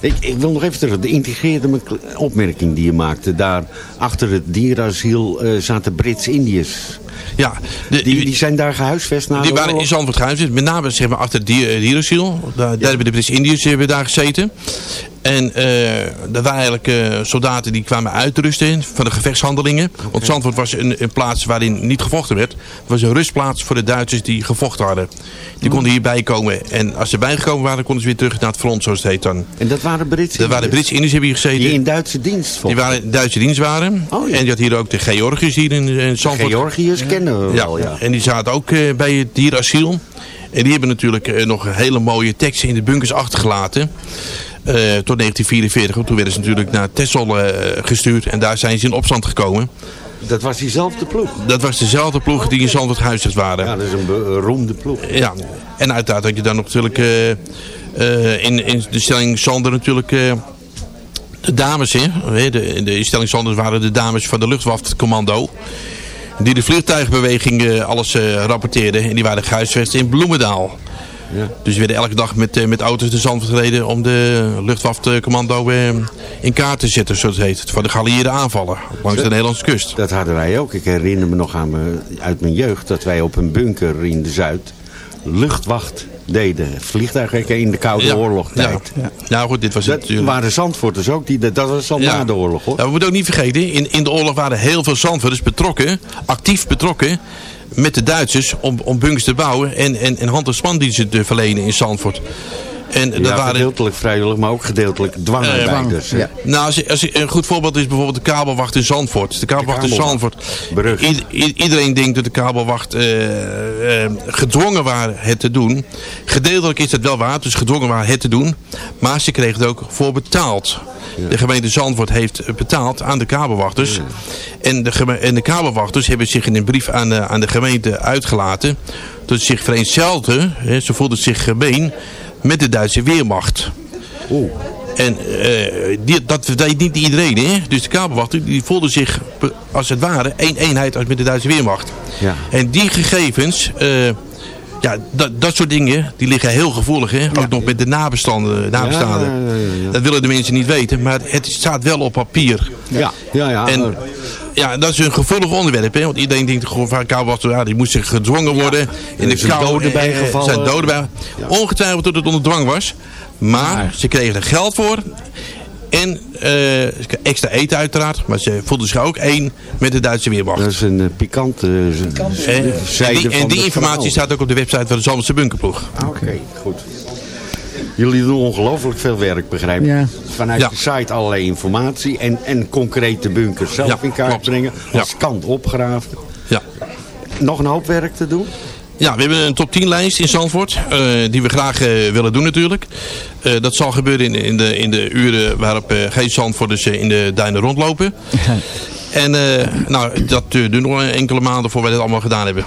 Speaker 9: Ik, ik wil nog even terug. De integreerde me- opmerking die je maakte. Daar achter het dierenasiel eh, zaten Brits-Indiërs.
Speaker 10: Ja, de-
Speaker 9: die, die zijn daar gehuisvest na
Speaker 10: Die
Speaker 9: de
Speaker 10: waren in
Speaker 9: oorlog?
Speaker 10: Zandvoort gehuisvest. Met name zeg maar, achter eh, dierenziel. Daar, daar hebben de Brits-Indiërs hebben daar gezeten. En eh er waren eigenlijk eh, soldaten die kwamen uitrusten van de gevechtshandelingen. Want Zandvoort was een, een plaats waarin niet gevochten werd. Het was een rustplaats voor de Duitsers die gevochten hadden. Die konden hierbij komen. En als ze bijgekomen waren, konden ze weer terug naar het front, zoals het heet dan.
Speaker 9: En dat waren Brits
Speaker 10: Dat waren Brits-Indiërs hebben hier gezeten.
Speaker 9: Die in Duitse dienst
Speaker 10: Die
Speaker 9: vochten.
Speaker 10: waren in Duitse dienst waren. En je had hier ook de Georgiërs hier in, in Zandvoort.
Speaker 9: Georgiërs kennen we wel, ja.
Speaker 10: En die zaten ook eh, bij het dierasiel. En die hebben natuurlijk eh, nog hele mooie teksten in de bunkers achtergelaten. Eh, tot 1944. Want toen werden ze natuurlijk naar Texel eh, gestuurd. En daar zijn ze in opstand gekomen.
Speaker 9: Dat was diezelfde ploeg.
Speaker 10: Dat was dezelfde ploeg die in Zandvoort gehuisvest waren.
Speaker 9: Ja, dat is een beroemde ploeg.
Speaker 10: Ja, en uiteraard had je dan natuurlijk eh, in, in de stelling Sander natuurlijk de dames. Hè? De, de instelling Sanders waren de dames van de luchtwachtcommando. Die de vliegtuigbeweging alles rapporteerden. En die waren gehuisvest in Bloemendaal.
Speaker 9: Ja.
Speaker 10: Dus we werden elke dag met, eh, met auto's de Zandvoort gereden om de luchtwachtcommando eh, in kaart te zetten, zoals het heet. Voor de geallieerde aanvallen langs de Nederlandse kust.
Speaker 9: Dat hadden wij ook. Ik herinner me nog aan me, uit mijn jeugd dat wij op een bunker in de Zuid luchtwacht deden. Vliegtuigen in de Koude
Speaker 10: Ja,
Speaker 9: Oorlog-tijd.
Speaker 10: Ja. Nou goed, dit was
Speaker 9: Dat
Speaker 10: natuurlijk...
Speaker 9: waren Zandvoorters ook. Die, dat was al na de oorlog hoor.
Speaker 10: Ja, we moeten ook niet vergeten, in, in de oorlog waren heel veel Zandvoorters betrokken, actief betrokken met de Duitsers om, om bunkers te bouwen en, en, en hand- en spandiensten te verlenen in Zandvoort. En dat
Speaker 9: ja,
Speaker 10: waren,
Speaker 9: gedeeltelijk vrijwillig, maar ook gedeeltelijk dwangarbeiders.
Speaker 10: Eh,
Speaker 9: hè.
Speaker 10: Nou, als, als een goed voorbeeld is bijvoorbeeld de kabelwacht in Zandvoort. De kabelwacht in
Speaker 9: kabelwacht.
Speaker 10: Zandvoort. Iedereen denkt dat de kabelwacht eh, eh, gedwongen waren het te doen. Gedeeltelijk is dat wel waar, dus gedwongen waren het te doen. Maar ze kregen er ook voor betaald. De gemeente Zandvoort heeft betaald aan de kabelwachters. En, de en de kabelwachters hebben zich in een brief aan de, aan de gemeente uitgelaten. Dat ze zich vereenzelden, ze voelden zich gemeen met de Duitse Weermacht. En eh, die, dat deed niet iedereen, hè? Dus de kabelwachter die voelde zich als het ware één eenheid als met de Duitse Weermacht.
Speaker 9: Ja.
Speaker 10: En die gegevens, eh, ja, dat, dat soort dingen, die liggen heel gevoelig, hè? Ook nog met de nabestaanden. nabestaanden.
Speaker 9: Ja.
Speaker 10: Dat willen de mensen niet weten, maar het staat wel op papier.
Speaker 9: Ja, ja, ja.
Speaker 10: En ja, dat is een gevoelig onderwerp, hè? Want iedereen denkt gewoon van kabelwachter, ja, die moest zich gedwongen worden. in de kou,
Speaker 9: dode
Speaker 10: eh,
Speaker 9: bijgevallen.
Speaker 10: zijn doden bij. Ongetwijfeld dat het onder dwang was. Maar ze kregen er geld voor. En eh, extra eten uiteraard. Maar ze voelden zich ook één met de Duitse Weermacht.
Speaker 9: Dat is een eh, pikante eh,
Speaker 10: En,
Speaker 9: zijde
Speaker 10: en die, en
Speaker 9: van
Speaker 10: die
Speaker 9: het
Speaker 10: informatie
Speaker 9: verhaal.
Speaker 10: staat ook op de website van de Zalmse Bunkerploeg.
Speaker 9: Oké, goed. Jullie doen ongelooflijk veel werk, begrijp ik.
Speaker 10: Ja.
Speaker 9: Vanuit
Speaker 10: Ja.
Speaker 9: de site allerlei informatie en, en concrete bunkers zelf
Speaker 10: Ja,
Speaker 9: in kaart
Speaker 10: klopt.
Speaker 9: brengen.
Speaker 10: Ja.
Speaker 9: Als kant opgraven.
Speaker 10: Ja.
Speaker 9: Nog een hoop werk te doen?
Speaker 10: Ja, we hebben een top 10 lijst in Zandvoort. eh, die we graag eh, willen doen natuurlijk. Eh, dat zal gebeuren in, in, de, in de uren waarop geen Zandvoorters in de duinen rondlopen. En nou, dat doen we nog enkele maanden voor we dit allemaal gedaan hebben.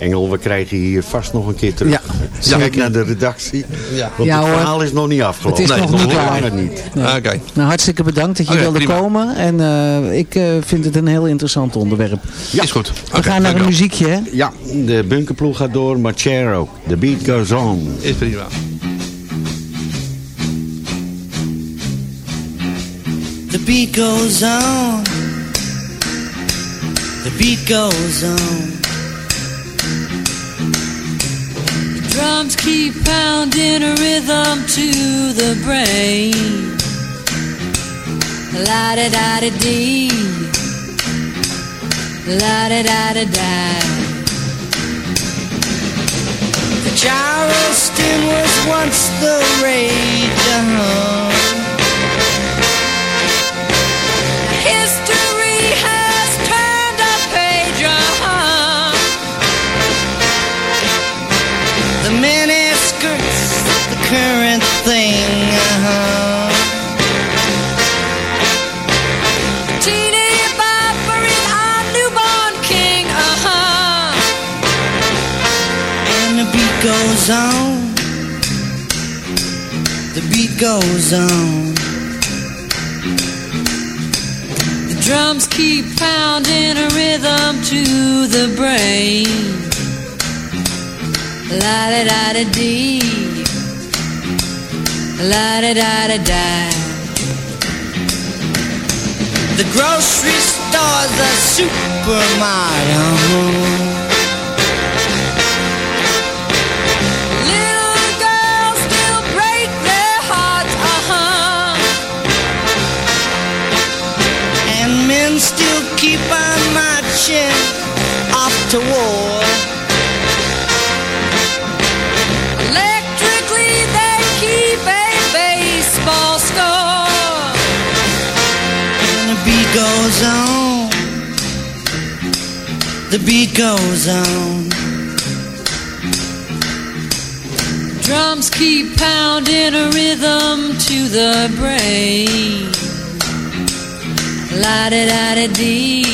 Speaker 9: Engel, we krijgen hier vast nog een keer terug.
Speaker 10: Ja,
Speaker 9: Kijk
Speaker 10: zeker.
Speaker 9: naar de redactie.
Speaker 10: Ja.
Speaker 9: Want
Speaker 8: Ja,
Speaker 9: het verhaal is nog niet afgelopen.
Speaker 8: Het is nog
Speaker 9: nee,
Speaker 8: niet klaar.
Speaker 9: langer niet.
Speaker 10: Ah, Oké.
Speaker 8: Nou, hartstikke bedankt dat je
Speaker 10: Oké,
Speaker 8: wilde
Speaker 10: prima.
Speaker 8: komen. En eh, ik eh, vind het een heel interessant onderwerp.
Speaker 9: Ja.
Speaker 10: Is goed.
Speaker 8: We gaan naar een muziekje, hè?
Speaker 9: Ja, de bunkerploeg gaat door. Machero, the beat goes on.
Speaker 10: Is prima.
Speaker 7: The beat goes on. The beat goes on.
Speaker 13: Drums keep pounding a rhythm to the brain. La da da da dee. La da da da da.
Speaker 7: Charleston was once the rage. Current thing. Uh-huh.
Speaker 13: Uh-huh.
Speaker 7: Goes on. The beat goes on.
Speaker 13: The drums keep pounding a rhythm to the brain. La da da da dee. La da da da da.
Speaker 7: The grocery store's a supermarket. Uh-huh.
Speaker 13: Little girls still break their hearts.
Speaker 7: And men still keep on marching off to war. The beat goes on.
Speaker 13: Drums keep pounding a rhythm to the brain. La da da da dee.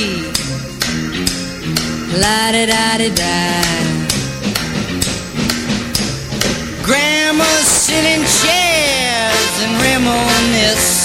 Speaker 13: La da da da da.
Speaker 7: Grandmas sit in chairs and reminisce.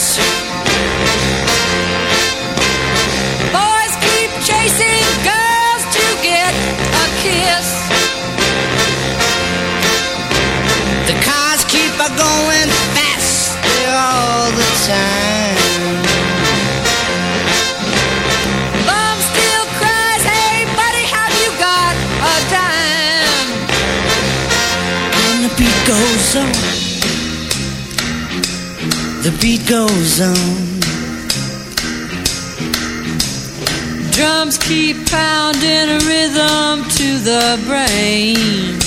Speaker 7: Goes on. The beat goes on.
Speaker 13: Drums keep pounding a rhythm to the brain.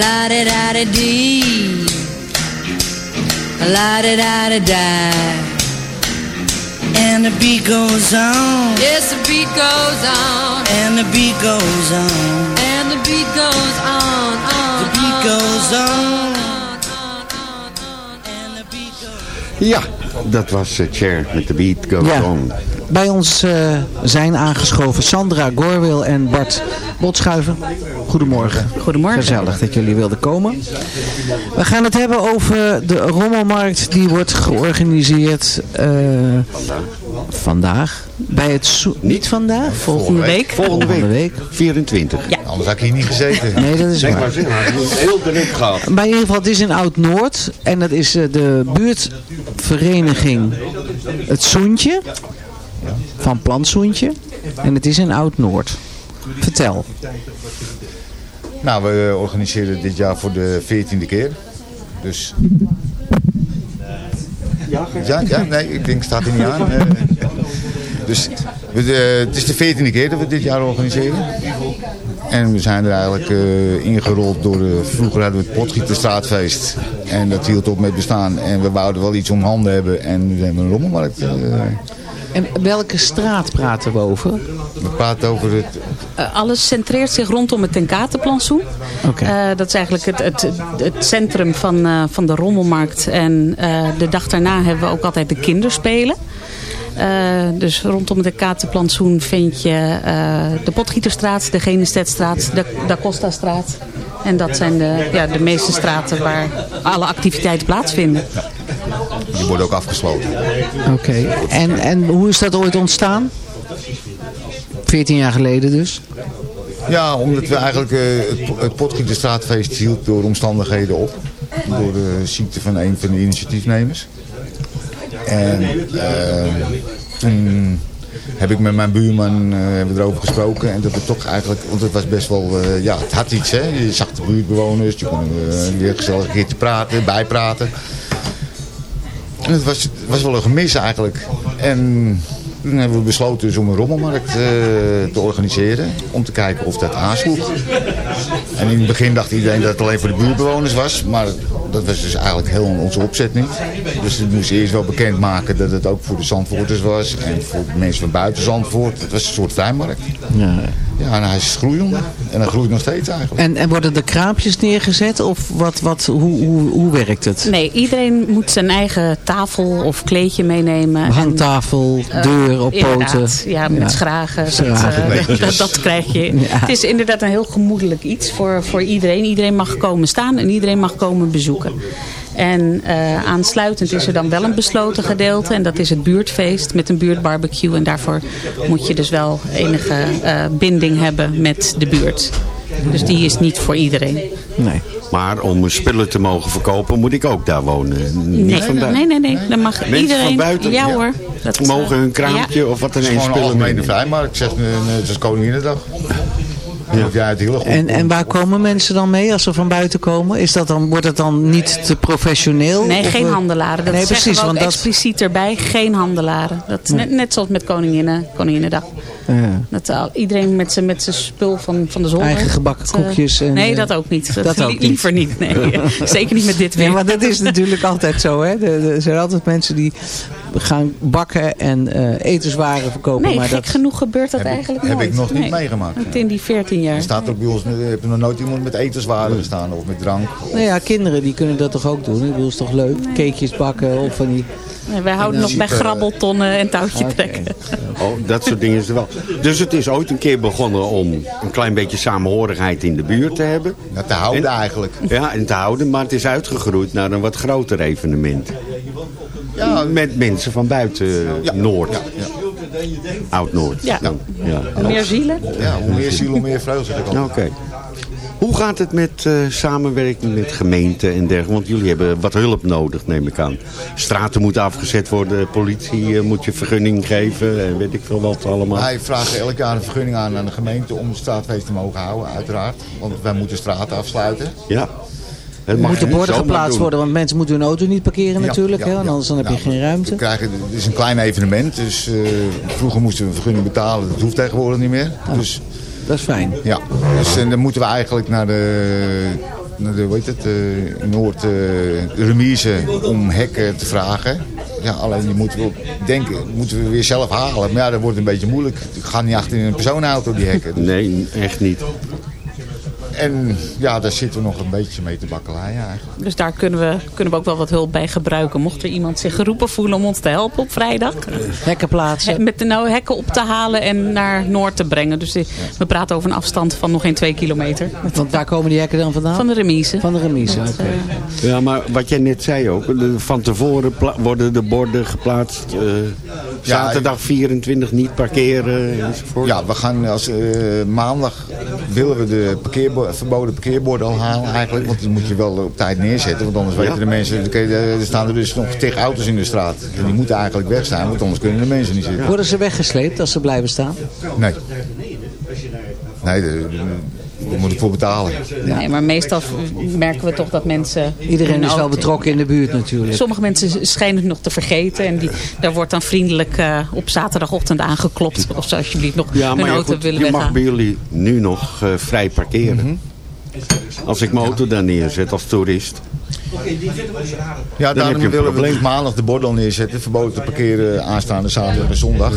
Speaker 13: La da da da dee. La da da da da.
Speaker 7: And the beat goes on.
Speaker 13: Yes, the beat goes on.
Speaker 7: And the beat goes on.
Speaker 13: And the beat goes on, on.
Speaker 7: The beat goes on.
Speaker 9: Ja, dat was eh, Cher met de beat goes
Speaker 8: Ja.
Speaker 9: on.
Speaker 8: Bij ons eh, zijn aangeschoven Sandra Gorwil en Bart Botschuiven. Goedemorgen.
Speaker 14: Goedemorgen.
Speaker 8: Gezellig dat jullie wilden komen. We gaan het hebben over de rommelmarkt die wordt georganiseerd eh, vandaag. Bij het Niet vandaag?
Speaker 14: Volgende week.
Speaker 8: Volgende week.
Speaker 9: 24.
Speaker 14: Ja.
Speaker 9: Anders had ik hier niet gezeten.
Speaker 8: Nee, dat is
Speaker 9: Denk
Speaker 8: waar.
Speaker 9: maar is heel druk gehad.
Speaker 8: Maar in ieder geval, het is in Oud-Noord. En dat is eh, de buurtvereniging Het Soentje. Van Plantsoentje. En het is in Oud-Noord. Vertel.
Speaker 15: Nou, we organiseren dit jaar voor de veertiende keer. Dus... Ja, ja, nee, ik denk, staat er niet aan. Eh, Dus we, eh, het is de veertiende keer dat we dit jaar organiseren. En we zijn er eigenlijk eh, ingerold door, de vroeger hadden we het Potgieterstraatfeest. En dat hield op met bestaan. En we wouden wel iets om handen hebben. En nu hebben we een rommelmarkt. eh.
Speaker 8: En welke straat praten we over?
Speaker 15: we praten over het
Speaker 14: Eh, alles centreert zich rondom het Tenkatenplantsoen.
Speaker 8: Oké.
Speaker 14: Eh, dat is eigenlijk het, het, het centrum van, eh, van de rommelmarkt. En eh, de dag daarna hebben we ook altijd de kinderspelen. Eh, dus rondom het Tenkatenplantsoen vind je eh, de Potgieterstraat, de Genestetstraat, de Da Costa-straat. En dat zijn de, ja, de meeste straten waar alle activiteiten plaatsvinden.
Speaker 15: Die worden ook afgesloten.
Speaker 8: Oké. En, en hoe is dat ooit ontstaan? 14 jaar geleden dus.
Speaker 15: Ja, omdat we eigenlijk eh, het, het Potgieterstraatfeest hield door omstandigheden op. Door de ziekte van een van de initiatiefnemers. En eh, toen heb ik met mijn buurman eh, hebben we erover gesproken. En dat we toch eigenlijk, want het was best wel, ja, het had iets hè. Je zag de buurtbewoners, je kon weer gezellig een keertje praten, bijpraten. Het was, was wel een gemis eigenlijk. En toen hebben we besloten dus om een rommelmarkt eh, te organiseren. Om te kijken of dat aansloeg. En in het begin dacht iedereen dat het alleen voor de buurtbewoners was. Maar dat was dus eigenlijk heel onze opzet niet. Dus we moesten eerst wel bekendmaken dat het ook voor de Zandvoorters was. En voor de mensen van buiten Zandvoort. Het was een soort vrijmarkt.
Speaker 8: Ja.
Speaker 15: Ja, en hij is groeiende. En hij groeit nog steeds eigenlijk.
Speaker 8: En, en worden er kraampjes neergezet? Of wat, wat, hoe, hoe, hoe werkt het?
Speaker 14: Nee, iedereen moet zijn eigen tafel of kleedje meenemen. En,
Speaker 8: Hangtafel,
Speaker 14: eh,
Speaker 8: deur op poten.
Speaker 14: Ja, met
Speaker 8: Ja.
Speaker 14: schragen. Dat, eh, dat, dat krijg je.
Speaker 8: Ja.
Speaker 14: Het is inderdaad een heel gemoedelijk iets voor, voor iedereen. Iedereen mag komen staan en iedereen mag komen bezoeken. En eh, aansluitend is er dan wel een besloten gedeelte. En dat is het buurtfeest met een buurtbarbecue. En daarvoor moet je dus wel enige eh, binding hebben met de buurt. Dus die is niet voor iedereen.
Speaker 8: Nee.
Speaker 16: Maar om spullen te mogen verkopen moet ik ook daar wonen. Niet
Speaker 14: Nee,
Speaker 16: van buiten.
Speaker 14: nee, nee, nee. Dan mag
Speaker 16: Mensen
Speaker 14: iedereen.
Speaker 16: van buiten?
Speaker 14: Ja, hoor. Dat,
Speaker 16: Mogen hun kraampje
Speaker 14: ja.
Speaker 16: of wat dan
Speaker 15: Het is gewoon een
Speaker 16: spullen
Speaker 15: algemene
Speaker 16: meenemen.
Speaker 15: vrijmarkt. Net als Koninginnedag. Ja. Ja, het hele goed.
Speaker 8: En, en waar komen mensen dan mee als ze van buiten komen? Is dat dan, wordt het dan niet te professioneel?
Speaker 14: Nee,
Speaker 8: Of,
Speaker 14: geen
Speaker 8: eh,
Speaker 14: handelaren. Dat
Speaker 8: nee,
Speaker 14: zeggen
Speaker 8: precies.
Speaker 14: we ook
Speaker 8: Want dat,
Speaker 14: expliciet erbij. Geen handelaren. Dat is net, net zoals met Koninginnen, Koninginnedag.
Speaker 8: Ja.
Speaker 14: Dat al, iedereen met zijn met zijn spul van, van de zolder.
Speaker 8: Eigen gebakken
Speaker 14: Dat, eh,
Speaker 8: koekjes en,
Speaker 14: nee,
Speaker 8: eh,
Speaker 14: dat ook niet. Dat,
Speaker 8: dat ook
Speaker 14: li-
Speaker 8: niet.
Speaker 14: Liever niet. Nee. Zeker niet met dit weer.
Speaker 8: Ja, maar dat is natuurlijk altijd zo. Hè? Er, er zijn altijd mensen die gaan bakken en eh, etenswaren verkopen.
Speaker 14: Nee,
Speaker 8: maar
Speaker 14: gek
Speaker 8: dat,
Speaker 14: genoeg gebeurt dat
Speaker 15: Heb ik-
Speaker 14: eigenlijk
Speaker 15: heb
Speaker 14: nooit.
Speaker 15: ik nog niet
Speaker 14: Nee.
Speaker 15: meegemaakt.
Speaker 14: Want In die 14 jaar.
Speaker 15: Er staat ook bij ons, heb je nog nooit iemand met etenswaren gestaan of met drank.
Speaker 8: nou ja, kinderen die kunnen dat toch ook doen? Ik bedoel, is toch leuk? Cakejes bakken of van die...
Speaker 14: Nee, wij houden nog bij grabbeltonnen en touwtje trekken.
Speaker 16: Oh, dat soort dingen is er wel. Dus het is ooit een keer begonnen om een klein beetje samenhorigheid in de buurt te hebben.
Speaker 15: Ja, te houden
Speaker 16: En-
Speaker 15: eigenlijk.
Speaker 16: Ja, en te houden. Maar het is uitgegroeid naar een wat groter evenement.
Speaker 15: Ja.
Speaker 16: Met mensen van buiten Noord. Oud-Noord.
Speaker 14: Ja.
Speaker 16: Dan, ja.
Speaker 14: Hoe meer zielen?
Speaker 15: Ja, hoe meer ziel, hoe meer vreugde. zeg ik altijd.
Speaker 16: Oké. Hoe gaat het met eh, samenwerking met gemeenten en dergelijke? Want jullie hebben wat hulp nodig, neem ik aan. Straten moeten afgezet worden, politie eh, moet je vergunning geven en weet ik veel wat allemaal.
Speaker 15: Wij vragen elk jaar een vergunning aan aan de gemeente om het straatfeest te mogen houden, uiteraard. Want wij moeten straten afsluiten.
Speaker 16: Ja. Het
Speaker 8: Er
Speaker 16: mag
Speaker 8: moeten borden geplaatst
Speaker 16: doen.
Speaker 8: worden, want mensen moeten hun auto niet parkeren
Speaker 15: Ja,
Speaker 8: natuurlijk.
Speaker 15: ja,
Speaker 8: hè, want anders dan heb je geen ruimte.
Speaker 15: We krijgen, het is een klein evenement, dus eh, vroeger moesten we een vergunning betalen. Dat hoeft tegenwoordig niet meer. Dus,
Speaker 8: Dat is fijn.
Speaker 15: ja, dus en dan moeten we eigenlijk naar de, naar de hoe heet het, eh, Noord eh, remise om hekken te vragen. Ja, alleen die moeten we op denken, moeten we weer zelf halen. Maar ja, dat wordt een beetje moeilijk. Ik ga niet achter in een personenauto die hekken. Dus-
Speaker 16: Nee, echt niet.
Speaker 15: En ja, daar zitten we nog een beetje mee te bakkeleien eigenlijk.
Speaker 14: Dus daar kunnen we, kunnen we ook wel wat hulp bij gebruiken. Mocht er iemand zich geroepen voelen om ons te helpen op vrijdag.
Speaker 8: Hekken plaatsen.
Speaker 14: Met de nou hekken op te halen en naar Noord te brengen. Dus we praten over een afstand van nog geen twee kilometer.
Speaker 8: Want waar komen die hekken dan vandaan?
Speaker 14: Van de remise.
Speaker 8: Van de remise, oké.
Speaker 14: eh,
Speaker 9: Ja, maar wat jij net zei ook, van tevoren worden de borden geplaatst. eh, zaterdag 24 niet parkeren enzovoort.
Speaker 15: Ja, we gaan als eh, maandag willen we de parkeerbo- verboden parkeerborden al halen eigenlijk. Want die moet je wel op tijd neerzetten. Want anders weten de mensen, oké, er staan er dus nog tig auto's in de straat. En die moeten eigenlijk weg zijn, want anders kunnen de mensen niet zitten.
Speaker 8: Worden ze weggesleept als ze blijven staan?
Speaker 15: Nee. Nee, daar daar moet ik voor betalen.
Speaker 14: Nee, maar meestal merken we toch dat mensen...
Speaker 8: Iedereen is wel betrokken in de buurt natuurlijk.
Speaker 14: Sommige mensen schijnen het nog te vergeten. En die, daar wordt dan vriendelijk eh, op zaterdagochtend aangeklopt. Of ze alsjeblieft nog
Speaker 9: Ja,
Speaker 14: hun
Speaker 9: maar ja,
Speaker 14: auto
Speaker 9: goed,
Speaker 14: willen
Speaker 9: je mag
Speaker 14: weggaan.
Speaker 9: bij jullie nu nog eh, vrij parkeren. Als ik mijn auto daar neerzet als toerist.
Speaker 15: Ja,
Speaker 9: Dan
Speaker 15: daarom
Speaker 9: heb je een
Speaker 15: willen we dus maandag de borden al neerzetten. Verboden te parkeren aanstaande zaterdag en zondag.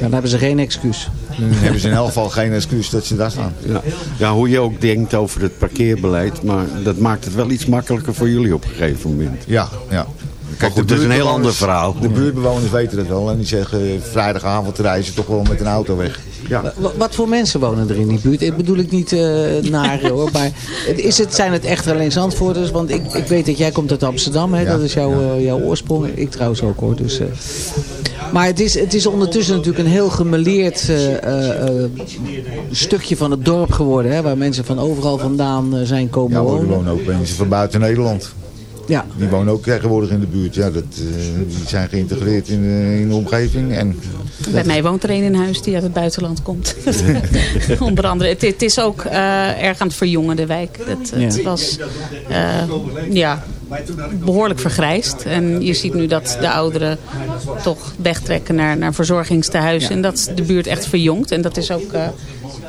Speaker 8: Dan hebben ze geen excuus.
Speaker 15: Dan hebben ze in elk geval geen excuus dat ze daar staan.
Speaker 9: Ja. ja, hoe je ook denkt over het parkeerbeleid. Maar dat maakt het wel iets makkelijker voor jullie op een gegeven moment.
Speaker 15: Ja, ja.
Speaker 9: Kijk, dat is een heel ander verhaal.
Speaker 15: De buurtbewoners weten dat wel. En die zeggen eh, vrijdagavond rijden ze toch wel met een auto weg.
Speaker 9: Ja.
Speaker 8: Wa- Wat voor mensen wonen er in die buurt? Ik bedoel ik niet eh naar hoor. Maar is het, zijn het echt alleen Zandvoorters? Want ik, ik weet dat jij komt uit Amsterdam. Hè?
Speaker 15: Ja,
Speaker 8: dat is jouw, eh, jouw oorsprong. Ik trouwens ook hoor. Dus, eh. Maar het is, het is ondertussen natuurlijk een heel gemeleerd eh, eh, eh, stukje van het dorp geworden. Hè? Waar mensen van overal vandaan zijn komen
Speaker 15: Ja, er
Speaker 8: wonen.
Speaker 15: wonen ook mensen van buiten Nederland.
Speaker 8: Ja.
Speaker 15: Die wonen ook tegenwoordig in de buurt. Ja, dat, eh, die zijn geïntegreerd in, eh, in de omgeving. En
Speaker 14: Bij mij woont er een in huis die uit het buitenland komt. Onder andere. Het, het is ook eh, erg aan het verjongen, de wijk. Het, het
Speaker 8: Ja.
Speaker 14: was eh, ja, behoorlijk vergrijsd. En je ziet nu dat de ouderen toch wegtrekken naar, naar verzorgingstehuizen.
Speaker 8: Ja.
Speaker 14: En dat de buurt echt verjongt. En dat is ook eh,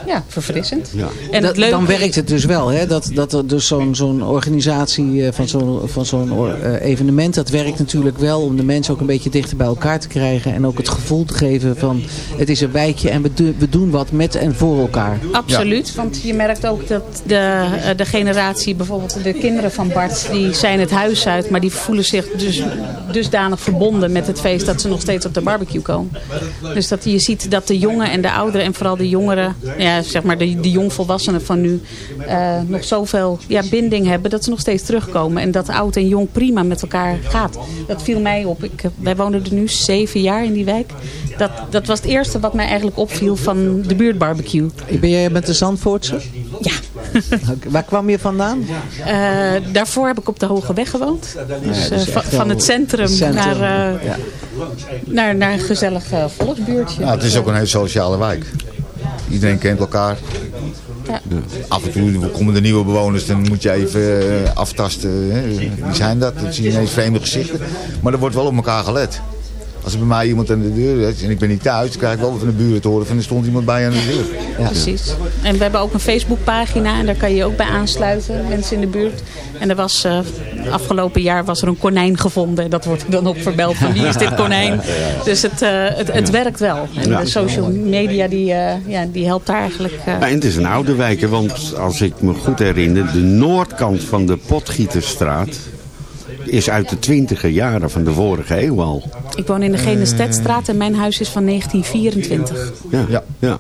Speaker 14: ja, verfrissend. En
Speaker 8: Dat-
Speaker 14: het leuke
Speaker 8: dan werkt het dus wel, hè? Dat, dat er dus zo'n zo'n organisatie eh, van zo'n van zo'n eh, evenement, dat werkt natuurlijk wel om de mensen ook een beetje dichter bij elkaar te krijgen. En ook het gevoel te geven van het is een wijkje en we, do- we doen wat met en voor elkaar.
Speaker 14: Absoluut, want je merkt ook dat de, eh, de generatie, bijvoorbeeld de kinderen van Bart, die zijn het huis uit, maar die voelen zich dus dusdanig verbonden met het feest dat ze nog steeds op de barbecue komen. Dus dat je ziet dat de jongen en de ouderen en vooral de jongeren, ja, zeg maar de, de jongvolwassenen van nu, eh, nog zoveel ja, binding hebben dat ze nog steeds terugkomen. En dat oud en jong prima met elkaar gaat. Dat viel mij op. Ik, eh, wij wonen er nu zeven jaar in die wijk. Dat, dat was het eerste wat mij eigenlijk opviel van de buurtbarbecue.
Speaker 8: Ben jij met de Zandvoortse?
Speaker 14: Ja.
Speaker 8: Waar kwam je vandaan?
Speaker 14: Eh, daarvoor heb ik op de Hoge Weg gewoond. Dus, eh, van het centrum,
Speaker 8: het centrum,
Speaker 14: Naar, eh,
Speaker 8: ja.
Speaker 14: naar, naar een gezellig eh, volksbuurtje.
Speaker 15: ja, het is ook een heel sociale wijk. Iedereen kent elkaar.
Speaker 14: Ja.
Speaker 15: Af en toe komen er nieuwe bewoners, dan moet je even eh, aftasten. Hè. Wie zijn dat? Dan zie je ineens vreemde gezichten. Maar er wordt wel op elkaar gelet. Als er bij mij iemand aan de deur is en ik ben niet thuis, dan krijg ik wel van de buren te horen van er stond iemand bij aan de deur.
Speaker 14: Ja. Precies. En we hebben ook een Facebookpagina en daar kan je je ook bij aansluiten, mensen in de buurt. En er was, eh, afgelopen jaar was er een konijn gevonden. Dat wordt dan ook verbeld van wie is dit konijn. Dus het, eh, het, het werkt wel. En
Speaker 9: Ja.
Speaker 14: de social media die, eh, ja, die helpt daar eigenlijk.
Speaker 9: en het is een oude wijk, hè, want als ik me goed herinner, de noordkant van de Potgieterstraat is uit de twintiger jaren van de vorige eeuw al.
Speaker 14: Ik woon in de Genestedstraat en mijn huis is van 1924.
Speaker 9: Ja, ja.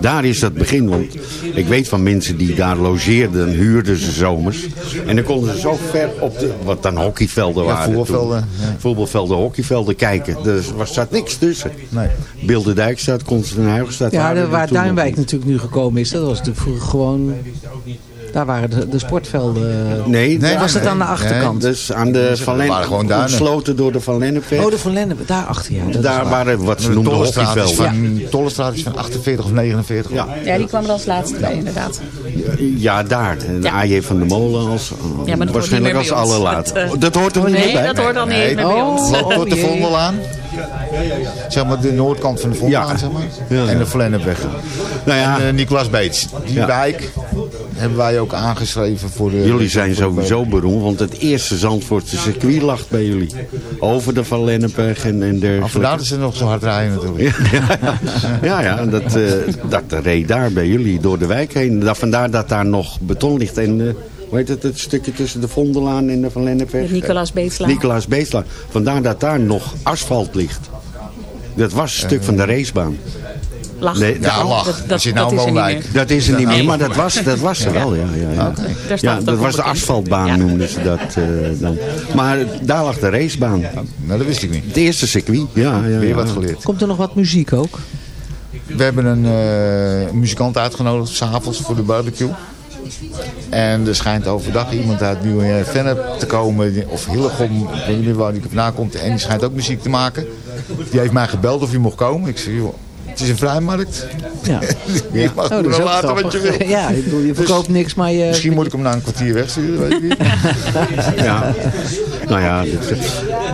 Speaker 9: Daar is dat begin, want ik weet van mensen die daar logeerden, huurden ze zomers. En dan konden ze zo ver op de, wat dan hockeyvelden
Speaker 15: Ja,
Speaker 9: waren
Speaker 15: voetbalvelden,
Speaker 9: toen. Voetbalvelden, hockeyvelden kijken. Er was, zat niks tussen.
Speaker 15: Nee.
Speaker 9: Bilderdijkstraat, Constantinhuisstraat.
Speaker 8: Ja,
Speaker 9: waren
Speaker 8: de,
Speaker 9: er
Speaker 8: waar Duinwijk natuurlijk nu gekomen is, dat was natuurlijk vroeger gewoon... Daar waren de, de sportvelden.
Speaker 9: Nee, daar-
Speaker 8: was het aan de achterkant?
Speaker 9: Dus aan de Van
Speaker 15: waren gewoon
Speaker 9: Lennep, door de Van Lennepweg.
Speaker 8: Oh, de Van Lennep, daar achter, ja.
Speaker 9: Daar
Speaker 8: waar.
Speaker 9: waren wat ze
Speaker 15: De
Speaker 9: noemden hockeyvelden.
Speaker 15: van, Tollestraat is van 48 of 49.
Speaker 9: Ja.
Speaker 14: Ja, die kwam er als laatste bij, inderdaad.
Speaker 9: Ja, daar. En
Speaker 14: Ja.
Speaker 9: AJ van der Molen als,
Speaker 14: Ja, maar dat hoort niet
Speaker 9: waarschijnlijk
Speaker 14: meer
Speaker 9: als
Speaker 14: ons.
Speaker 9: allerlaatste.
Speaker 14: Dat, eh,
Speaker 9: Dat, hoort er niet
Speaker 14: nee,
Speaker 9: meer bij.
Speaker 14: dat hoort dan niet
Speaker 15: Nee,
Speaker 14: meer bij ons.
Speaker 15: Tot, tot de
Speaker 8: jee.
Speaker 15: Vondelaan. Zeg maar de noordkant van de Vondellaan,
Speaker 9: Ja.
Speaker 15: zeg maar.
Speaker 9: Ja,
Speaker 15: En de Verlennepweg.
Speaker 9: Nou ja.
Speaker 15: En eh, Nicolaas Beets. Die
Speaker 9: Ja.
Speaker 15: wijk hebben wij ook aangeschreven voor de...
Speaker 9: Jullie zijn sowieso beroemd, want het eerste Zandvoortse circuit lag bij jullie. Over de Van Lennepweg en, en dergelijke.
Speaker 15: Maar vandaar dat ze nog zo hard rijden natuurlijk.
Speaker 9: Ja, ja, ja dat, eh, dat reed daar bij jullie door de wijk heen. Dat, vandaar dat daar nog beton ligt. En eh, hoe heet het, het stukje tussen de Vondelaan en de Van Lennepweg?
Speaker 14: Nicolaas Beetslaan.
Speaker 9: Nicolaas Beetslaan. Vandaar dat daar nog asfalt ligt. Dat was een stuk van de racebaan.
Speaker 14: Lach.
Speaker 9: Nee,
Speaker 14: Ja,
Speaker 9: dat-
Speaker 14: lach. Dat- dat-
Speaker 15: nou
Speaker 14: dat is er meer.
Speaker 9: Dat is er niet meer, maar dat was, dat was er wel. Ja, ja, ja.
Speaker 15: Oké.
Speaker 14: Daar staat
Speaker 9: ja dat was de asfaltbaan
Speaker 14: Ja.
Speaker 9: noemden ze dat eh, dan. Maar daar lag de racebaan.
Speaker 15: Nou, dat wist ik niet.
Speaker 9: Het eerste circuit. Ja, ja,
Speaker 15: Weer
Speaker 9: ja.
Speaker 15: wat geleerd.
Speaker 8: Komt er nog wat muziek ook?
Speaker 15: We hebben een eh, muzikant uitgenodigd, s'avonds voor de barbecue. En er schijnt overdag iemand uit Nieuw-Vennep te komen, of Hillegom, ik weet niet meer waar die vandaan komt. En die schijnt ook muziek te maken. Die heeft mij gebeld of hij mocht komen. Ik zei, joh, het is een vrijmarkt.
Speaker 8: Ja.
Speaker 15: Je mag
Speaker 8: Oh, dat
Speaker 15: doen
Speaker 8: is
Speaker 15: en
Speaker 8: ook
Speaker 15: laten wat je
Speaker 8: grappig.
Speaker 15: wil.
Speaker 8: Ja, ik bedoel, je verkoopt niks, maar je...
Speaker 15: Misschien moet ik hem na een kwartier wegsturen, weet ik niet.
Speaker 9: Ja. Nou ja, dit,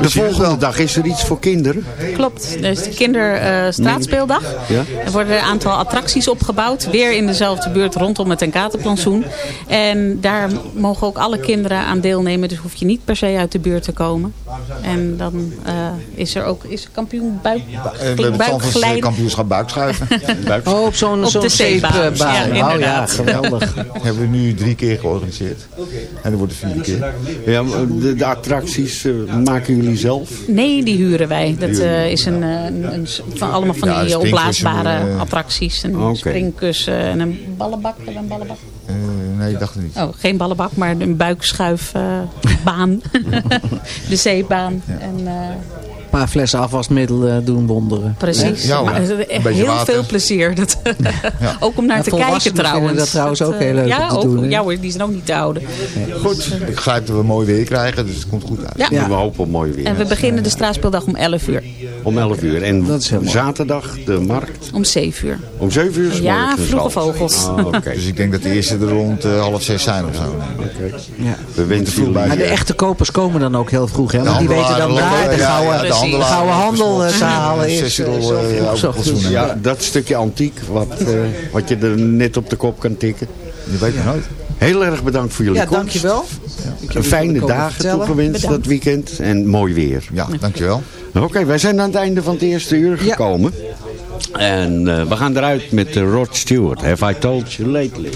Speaker 9: de volgende dag is er iets voor kinderen.
Speaker 14: Klopt. Er is de kinderstraatspeeldag.
Speaker 9: Ja.
Speaker 14: Er worden een aantal attracties opgebouwd. Weer in dezelfde buurt rondom het Tenkatenplantsoen. En daar mogen ook alle kinderen aan deelnemen. Dus hoef je niet per se uit de buurt te komen. En dan eh, is er ook is er kampioen buik,
Speaker 15: Eh, We hebben het kampioenschap buikschuiven.
Speaker 8: Oh, op zo'n zo'n
Speaker 14: de zeepbaan. Ja,
Speaker 8: oh ja, geweldig.
Speaker 15: hebben we nu drie keer georganiseerd. En dat wordt de vierde keer.
Speaker 9: Ja, de, de attracties eh, maken jullie zelf?
Speaker 14: Nee, die huren wij. Dat
Speaker 9: huren
Speaker 14: eh, is een, eh, een, van allemaal van
Speaker 15: Ja,
Speaker 14: die eh, opblaasbare attracties. Een springkussen en een ballenbak. Een ballenbak?
Speaker 15: Nee, ik dacht het niet.
Speaker 14: Oh, geen ballenbak, maar een buikschuifbaan. de zeepbaan. En,
Speaker 8: Een paar flessen afwasmiddel eh, doen wonderen.
Speaker 14: precies.
Speaker 15: Ja,
Speaker 14: maar, eh,
Speaker 15: Een
Speaker 14: echt
Speaker 15: beetje
Speaker 14: heel
Speaker 15: water.
Speaker 14: veel plezier. Dat, Ook om naar
Speaker 8: Ja,
Speaker 14: te kijken trouwens.
Speaker 8: dat trouwens ook
Speaker 14: eh,
Speaker 8: heel leuk
Speaker 14: ja,
Speaker 8: om te
Speaker 14: ook,
Speaker 8: doen?
Speaker 14: Ja hoor, die zijn ook niet te houden.
Speaker 15: Goed, ik begrijp dat we mooi weer krijgen, dus het komt goed uit.
Speaker 14: Ja.
Speaker 9: We hopen op mooi weer.
Speaker 14: En we beginnen de straatspeeldag om 11 uur.
Speaker 9: Om 11 uur. En zaterdag de markt
Speaker 14: Om 7 uur.
Speaker 9: om 7 uur. 's
Speaker 14: Ja,
Speaker 9: morgens
Speaker 14: vroege vogels.
Speaker 9: Ah.
Speaker 15: Dus ik denk dat de eerste er rond eh, half zes zijn of zo.
Speaker 8: Ja.
Speaker 9: We wensen
Speaker 15: bij.
Speaker 8: Maar de echte kopers komen dan ook heel vroeg, hè? Want die weten dan daar de gouden, gouden handel te halen. Is,
Speaker 15: ja,
Speaker 9: dat stukje antiek wat, eh, wat je er net op de kop kan tikken.
Speaker 15: Je weet het nooit.
Speaker 9: Heel erg bedankt voor jullie
Speaker 8: Ja,
Speaker 9: komst.
Speaker 8: dankjewel.
Speaker 9: Een fijne dagen toegewenst dat weekend. En mooi weer.
Speaker 15: Ja, dankjewel.
Speaker 9: Oké, wij zijn aan het einde van het eerste uur gekomen. En eh, we gaan eruit met eh, Rod Stewart. Have I told you lately?